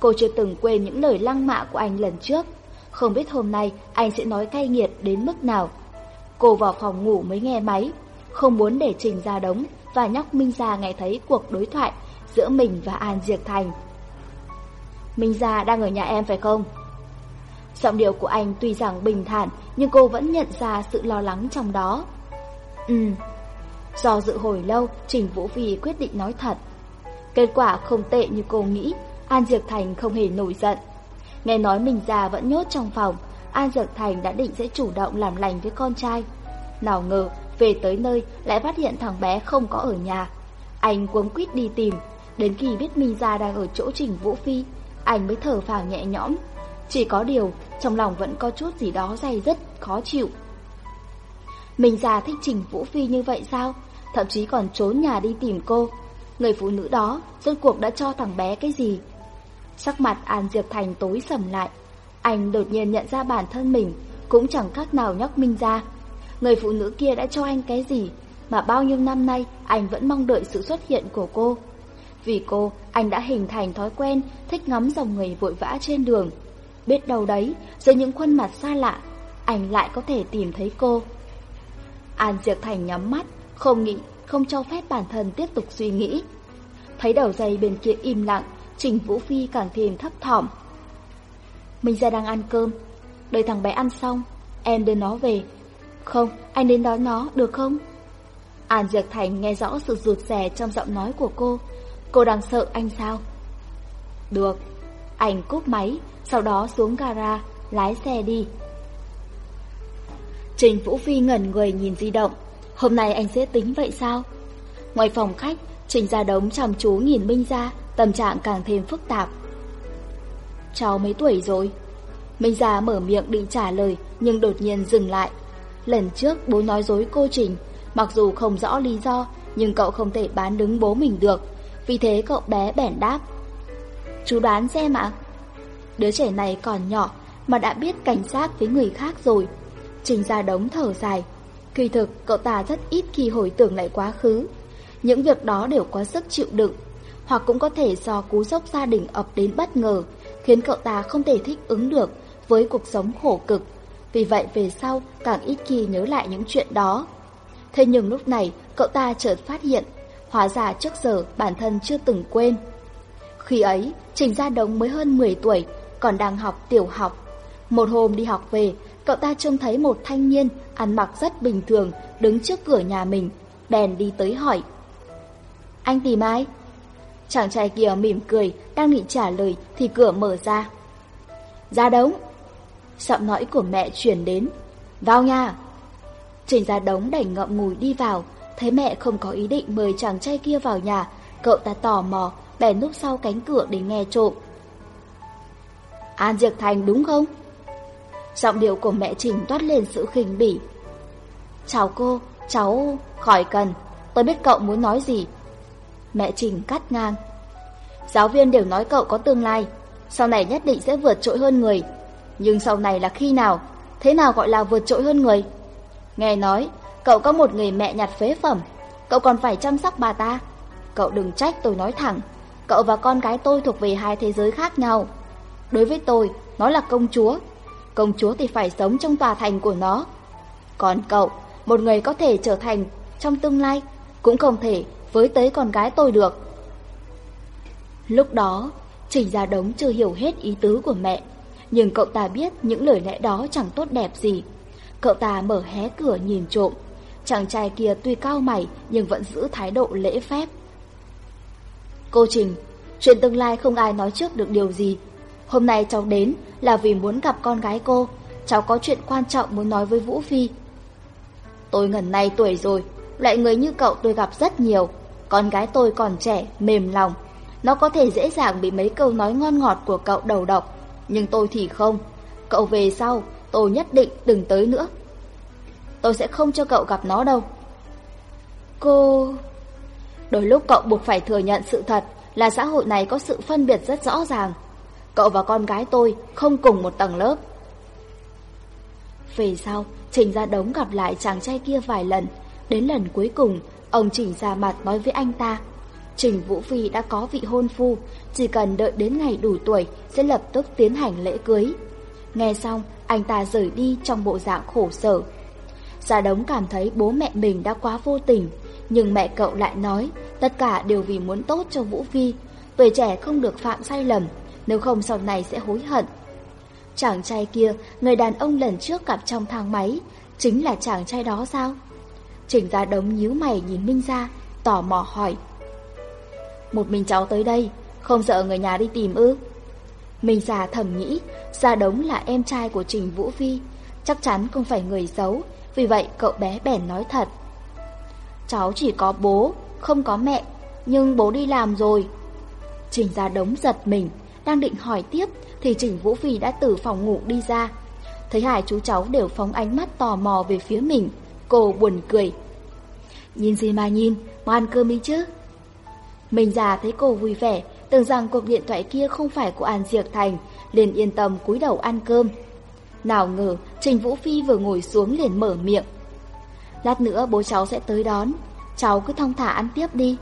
Cô chưa từng quên những lời lăng mạ của anh lần trước. Không biết hôm nay anh sẽ nói cay nghiệt đến mức nào. Cô vào phòng ngủ mới nghe máy, không muốn để Trình ra đống và nhóc Minh Gia nghe thấy cuộc đối thoại giữa mình và An Diệc Thành. Minh Gia đang ở nhà em phải không? Giọng điệu của anh tuy rằng bình thản, nhưng cô vẫn nhận ra sự lo lắng trong đó. Ừ. Do dự hồi lâu, Trình Vũ Phi quyết định nói thật. Kết quả không tệ như cô nghĩ, An Diệc Thành không hề nổi giận. Nghe nói mình già vẫn nhốt trong phòng, An Diệc Thành đã định sẽ chủ động làm lành với con trai. Nào ngờ, về tới nơi lại phát hiện thằng bé không có ở nhà. Anh cuống quýt đi tìm, đến khi biết Minh Gia đang ở chỗ Trình Vũ Phi, anh mới thở phào nhẹ nhõm. Chỉ có điều, trong lòng vẫn có chút gì đó dày dứt, khó chịu. Minh Gia thích Trình Vũ Phi như vậy sao? Thậm chí còn trốn nhà đi tìm cô. Người phụ nữ đó rốt cuộc đã cho thằng bé cái gì? Sắc mặt An Diệp Thành tối sầm lại. Anh đột nhiên nhận ra bản thân mình cũng chẳng khác nào nhóc Minh ra. Người phụ nữ kia đã cho anh cái gì mà bao nhiêu năm nay anh vẫn mong đợi sự xuất hiện của cô. Vì cô, anh đã hình thành thói quen thích ngắm dòng người vội vã trên đường. Biết đâu đấy, dưới những khuôn mặt xa lạ, anh lại có thể tìm thấy cô. An Diệp Thành nhắm mắt, không nghĩ, không cho phép bản thân tiếp tục suy nghĩ. Thấy đầu dây bên kia im lặng, Trình Vũ Phi càng thêm thấp thỏm. Mình ra đang ăn cơm, đợi thằng bé ăn xong, em đưa nó về. Không, anh đến đón nó, được không? An Diệp Thành nghe rõ sự rụt rè trong giọng nói của cô. Cô đang sợ anh sao? Được. Anh cúp máy, sau đó xuống gara, lái xe đi. Trình Vũ Phi ngẩn người nhìn di động. Hôm nay anh sẽ tính vậy sao? Ngoài phòng khách, Trình Gia Đống chăm chú nhìn Minh Gia, tâm trạng càng thêm phức tạp. Cháu mấy tuổi rồi? Minh Gia mở miệng định trả lời, nhưng đột nhiên dừng lại. Lần trước bố nói dối cô Trình, mặc dù không rõ lý do, nhưng cậu không thể bán đứng bố mình được. Vì thế cậu bé bẻn đáp. Chú đoán xem ạ. Đứa trẻ này còn nhỏ mà đã biết cảnh giác với người khác rồi. Trình Gia Đống thở dài. Kỳ thực cậu ta rất ít khi hồi tưởng lại quá khứ. Những việc đó đều có sức chịu đựng, hoặc cũng có thể do cú sốc gia đình ập đến bất ngờ, khiến cậu ta không thể thích ứng được với cuộc sống khổ cực. Vì vậy về sau càng ít khi nhớ lại những chuyện đó. Thế nhưng lúc này cậu ta chợt phát hiện, hóa ra trước giờ bản thân chưa từng quên. Khi ấy, Trình Gia Đống mới hơn 10 tuổi, còn đang học tiểu học. Một hôm đi học về, cậu ta trông thấy một thanh niên ăn mặc rất bình thường đứng trước cửa nhà mình, bèn đi tới hỏi. Anh tìm ai? Chàng trai kia mỉm cười, đang định trả lời thì cửa mở ra. Ra đống. Giọng nói của mẹ chuyển đến. Vào nhà. Trình ra đống đẩy ngậm ngùi đi vào, thấy mẹ không có ý định mời chàng trai kia vào nhà, cậu ta tò mò, bèn núp sau cánh cửa để nghe trộm. An Diệp Thành đúng không? Giọng điệu của mẹ Trình toát lên sự khinh bỉ. Chào cô, cháu, khỏi cần, tôi biết cậu muốn nói gì, Mẹ Trình cắt ngang. Giáo viên đều nói cậu có tương lai, sau này nhất định sẽ vượt trội hơn người. Nhưng sau này là khi nào? Thế nào gọi là vượt trội hơn người? Nghe nói, cậu có một người mẹ nhặt phế phẩm, cậu còn phải chăm sóc bà ta. Cậu đừng trách tôi nói thẳng, cậu và con gái tôi thuộc về hai thế giới khác nhau. Đối với tôi, nó là công chúa. Công chúa thì phải sống trong tòa thành của nó. Còn cậu, một người có thể trở thành trong tương lai, cũng không thể với tới con gái tôi được. Lúc đó, Trình Gia Đống chưa hiểu hết ý tứ của mẹ, nhưng cậu ta biết những lời lẽ đó chẳng tốt đẹp gì. Cậu ta mở hé cửa nhìn trộm, chàng trai kia tuy cao mày nhưng vẫn giữ thái độ lễ phép. Cô Trình, chuyện tương lai không ai nói trước được điều gì. Hôm nay cháu đến là vì muốn gặp con gái cô, cháu có chuyện quan trọng muốn nói với Vũ Phi. Tôi ngần này tuổi rồi, loại người như cậu tôi gặp rất nhiều, con gái tôi còn trẻ, mềm lòng. Nó có thể dễ dàng bị mấy câu nói ngon ngọt của cậu đầu độc. Nhưng tôi thì không. Cậu về sau, tôi nhất định đừng tới nữa. Tôi sẽ không cho cậu gặp nó đâu. Cô... Đôi lúc cậu buộc phải thừa nhận sự thật là xã hội này có sự phân biệt rất rõ ràng. Cậu và con gái tôi không cùng một tầng lớp. Về sau, Trình gia đống gặp lại chàng trai kia vài lần. Đến lần cuối cùng, Ông Trình ra mặt nói với anh ta, Trình Vũ Phi đã có vị hôn phu, chỉ cần đợi đến ngày đủ tuổi sẽ lập tức tiến hành lễ cưới. Nghe xong, anh ta rời đi trong bộ dạng khổ sở. Gia Đống cảm thấy bố mẹ mình đã quá vô tình, nhưng mẹ cậu lại nói tất cả đều vì muốn tốt cho Vũ Phi. Tuổi trẻ không được phạm sai lầm, nếu không sau này sẽ hối hận. Chàng trai kia, người đàn ông lần trước gặp trong thang máy, chính là chàng trai đó sao? Trình Gia Đống nhíu mày nhìn Minh Gia, tò mò hỏi. Một mình cháu tới đây, không sợ người nhà đi tìm ư? Minh Gia thầm nghĩ, Gia Đống là em trai của Trình Vũ Phi, chắc chắn không phải người xấu, vì vậy cậu bé bèn nói thật. Cháu chỉ có bố, không có mẹ, nhưng bố đi làm rồi. Trình Gia Đống giật mình, đang định hỏi tiếp thì Trình Vũ Phi đã từ phòng ngủ đi ra. Thấy hai chú cháu đều phóng ánh mắt tò mò về phía mình, cô buồn cười. Nhìn gì mà nhìn, mau ăn cơm đi chứ. Mình già thấy cô vui vẻ, tưởng rằng cuộc điện thoại kia không phải của An Diệc Thành, liền yên tâm cúi đầu ăn cơm. Nào ngờ, Trình Vũ Phi vừa ngồi xuống liền mở miệng. Lát nữa bố cháu sẽ tới đón, cháu cứ thong thả ăn tiếp đi.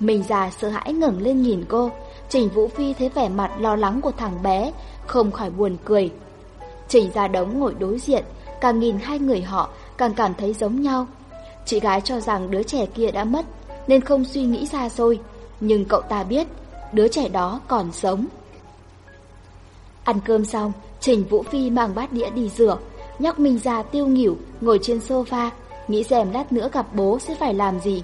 Mình già sợ hãi ngẩng lên nhìn cô, Trình Vũ Phi thấy vẻ mặt lo lắng của thằng bé, không khỏi buồn cười. Trình gia đống ngồi đối diện, càng nhìn hai người họ càng cảm thấy giống nhau. Chị gái cho rằng đứa trẻ kia đã mất, nên không suy nghĩ ra xôi, nhưng cậu ta biết, đứa trẻ đó còn sống. Ăn cơm xong, Trình Vũ Phi mang bát đĩa đi rửa, nhóc mình già tiêu nghỉu, ngồi trên sofa, nghĩ xem lát nữa gặp bố sẽ phải làm gì.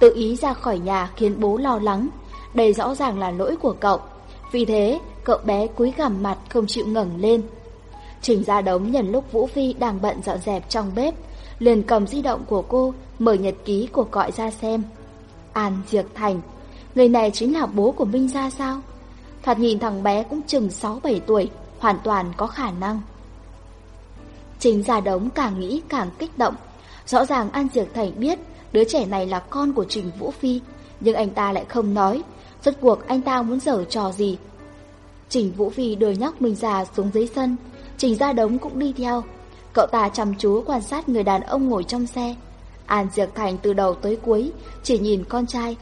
Tự ý ra khỏi nhà khiến bố lo lắng, đây rõ ràng là lỗi của cậu. Vì thế, cậu bé cúi gằm mặt không chịu ngẩng lên. Trình ra đống nhận lúc Vũ Phi đang bận dọn dẹp trong bếp, liền cầm di động của cô, mở nhật ký của gọi ra xem. An Diệc Thành, người này chính là bố của Minh Gia sao? Thoạt nhìn thằng bé cũng chừng 6-7 tuổi, hoàn toàn có khả năng. Trình Gia Đống càng nghĩ càng kích động. Rõ ràng An Diệc Thành biết đứa trẻ này là con của Trình Vũ Phi, nhưng anh ta lại không nói. Rốt cuộc anh ta muốn dở trò gì? Trình Vũ Phi đưa nhóc mình già xuống dưới sân, Trình Gia Đống cũng đi theo. Cậu ta chăm chú quan sát người đàn ông ngồi trong xe. An Diệc Thành từ đầu tới cuối chỉ nhìn con trai.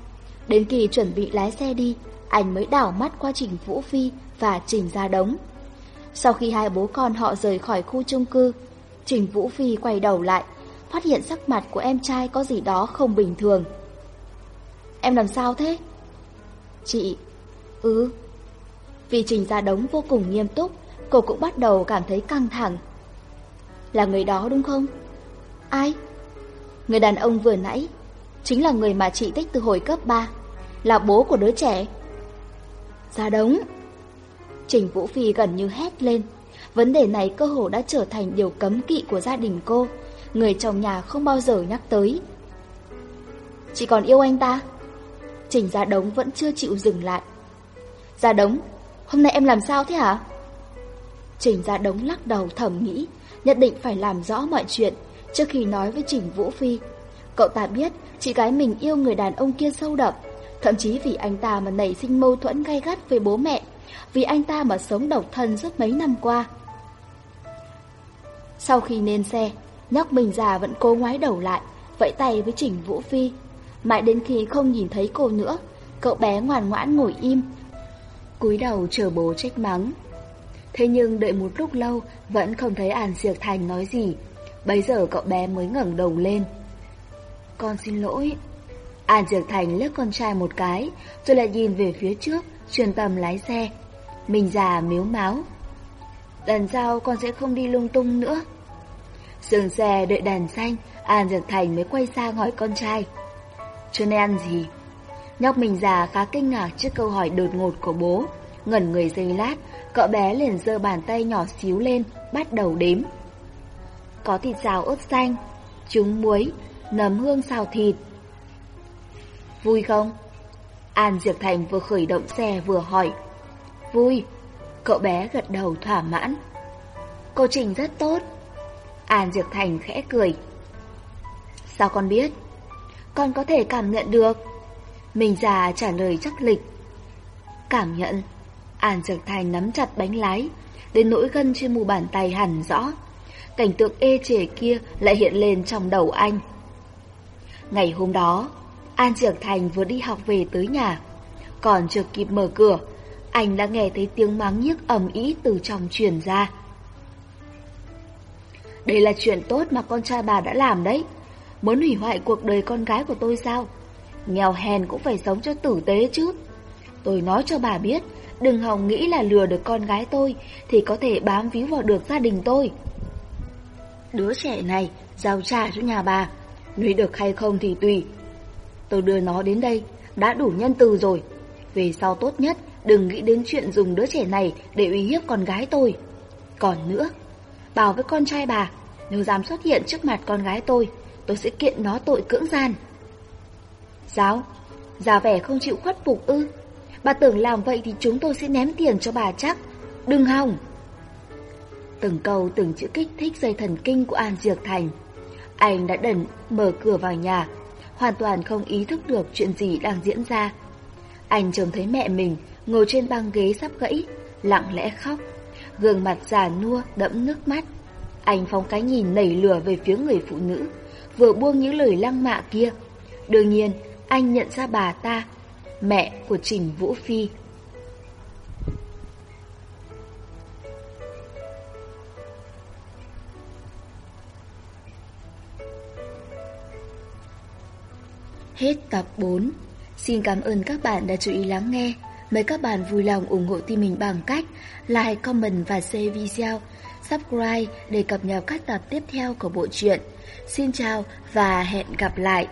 Đến kỳ chuẩn bị lái xe đi, anh mới đảo mắt qua Trình Vũ Phi và Trình Gia Đống. Sau khi hai bố con họ rời khỏi khu chung cư, Trình Vũ Phi quay đầu lại, phát hiện sắc mặt của em trai có gì đó không bình thường. Em làm sao thế? Chị... Ừ... Vì Trình Gia Đống vô cùng nghiêm túc, cô cũng bắt đầu cảm thấy căng thẳng. Là người đó đúng không? Ai? Người đàn ông vừa nãy, chính là người mà chị thích từ hồi cấp 3, là bố của đứa trẻ. Gia Đống... Trình Vũ Phi gần như hét lên. Vấn đề này cơ hồ đã trở thành điều cấm kỵ của gia đình cô. Người chồng nhà không bao giờ nhắc tới. Chị còn yêu anh ta? Trình Gia Đống vẫn chưa chịu dừng lại. Gia Đống, hôm nay em làm sao thế hả? Trình Gia Đống lắc đầu thầm nghĩ, nhất định phải làm rõ mọi chuyện trước khi nói với Trình Vũ Phi. Cậu ta biết chị gái mình yêu người đàn ông kia sâu đậm, thậm chí vì anh ta mà nảy sinh mâu thuẫn gay gắt với bố mẹ, vì anh ta mà sống độc thân suốt mấy năm qua. Sau khi lên xe, nhóc mình già vẫn cố ngoái đầu lại, vẫy tay với Trình Vũ Phi. Mãi đến khi không nhìn thấy cô nữa, cậu bé ngoan ngoãn ngồi im, cúi đầu chờ bố trách mắng. Thế nhưng đợi một lúc lâu vẫn không thấy An Diệc Thành nói gì. bây giờ cậu bé mới ngẩng đầu lên. Con xin lỗi. An Diệc Thành liếc con trai một cái, rồi lại nhìn về phía trước, truyền tầm lái xe. Mình già miếu máu. Lần sau con sẽ không đi lung tung nữa. Dừng xe đợi đèn xanh, An Diệc Thành mới quay sang hỏi con trai. Chưa nay ăn gì? Nhóc mình già khá kinh ngạc trước câu hỏi đột ngột của bố. Ngẩn người giây lát, cậu bé liền giơ bàn tay nhỏ xíu lên, bắt đầu đếm. Có thịt xào ớt xanh, trứng muối, nấm hương xào thịt. Vui không? An Diệp Thành vừa khởi động xe vừa hỏi. Vui. Cậu bé gật đầu thỏa mãn. Cô Trình rất tốt. An Diệp Thành khẽ cười. Sao con biết? Con có thể cảm nhận được. Mình già trả lời chắc lịch. Cảm nhận. An Dược Thành nắm chặt bánh lái, đến nỗi gân trên mu bàn tay hẳn rõ. Cảnh tượng ê chề kia lại hiện lên trong đầu anh. Ngày hôm đó, An Dược Thành vừa đi học về tới nhà. Còn chưa kịp mở cửa, anh đã nghe thấy tiếng mắng nhiếc ầm ĩ từ trong truyền ra. Đây là chuyện tốt mà con trai bà đã làm đấy. Muốn hủy hoại cuộc đời con gái của tôi sao? Nghèo hèn cũng phải sống cho tử tế chứ. Tôi nói cho bà biết, đừng hòng nghĩ là lừa được con gái tôi thì có thể bám víu vào được gia đình tôi. Đứa trẻ này giao trả cho nhà bà, nuôi được hay không thì tùy. Tôi đưa nó đến đây, đã đủ nhân từ rồi. Về sau tốt nhất, đừng nghĩ đến chuyện dùng đứa trẻ này để uy hiếp con gái tôi. Còn nữa, bảo với con trai bà, nếu dám xuất hiện trước mặt con gái tôi, tôi sẽ kiện nó tội cưỡng gian. Giáo, già vẻ không chịu khuất phục ư. Bà tưởng làm vậy thì chúng tôi sẽ ném tiền cho bà chắc. Đừng hòng. Từng câu từng chữ kích thích dây thần kinh của An Diệc Thành. Anh đã đẩn mở cửa vào nhà, hoàn toàn không ý thức được chuyện gì đang diễn ra. Anh trông thấy mẹ mình ngồi trên băng ghế sắp gãy, lặng lẽ khóc, gương mặt già nua đẫm nước mắt. Anh phóng cái nhìn nảy lửa về phía người phụ nữ, vừa buông những lời lăng mạ kia. Đương nhiên, anh nhận ra bà ta, mẹ của Trình Vũ Phi. Hết tập 4 Xin cảm ơn các bạn đã chú ý lắng nghe. Mời các bạn vui lòng ủng hộ team mình bằng cách like, comment và share video, subscribe để cập nhật các tập tiếp theo của bộ truyện. Xin chào và hẹn gặp lại!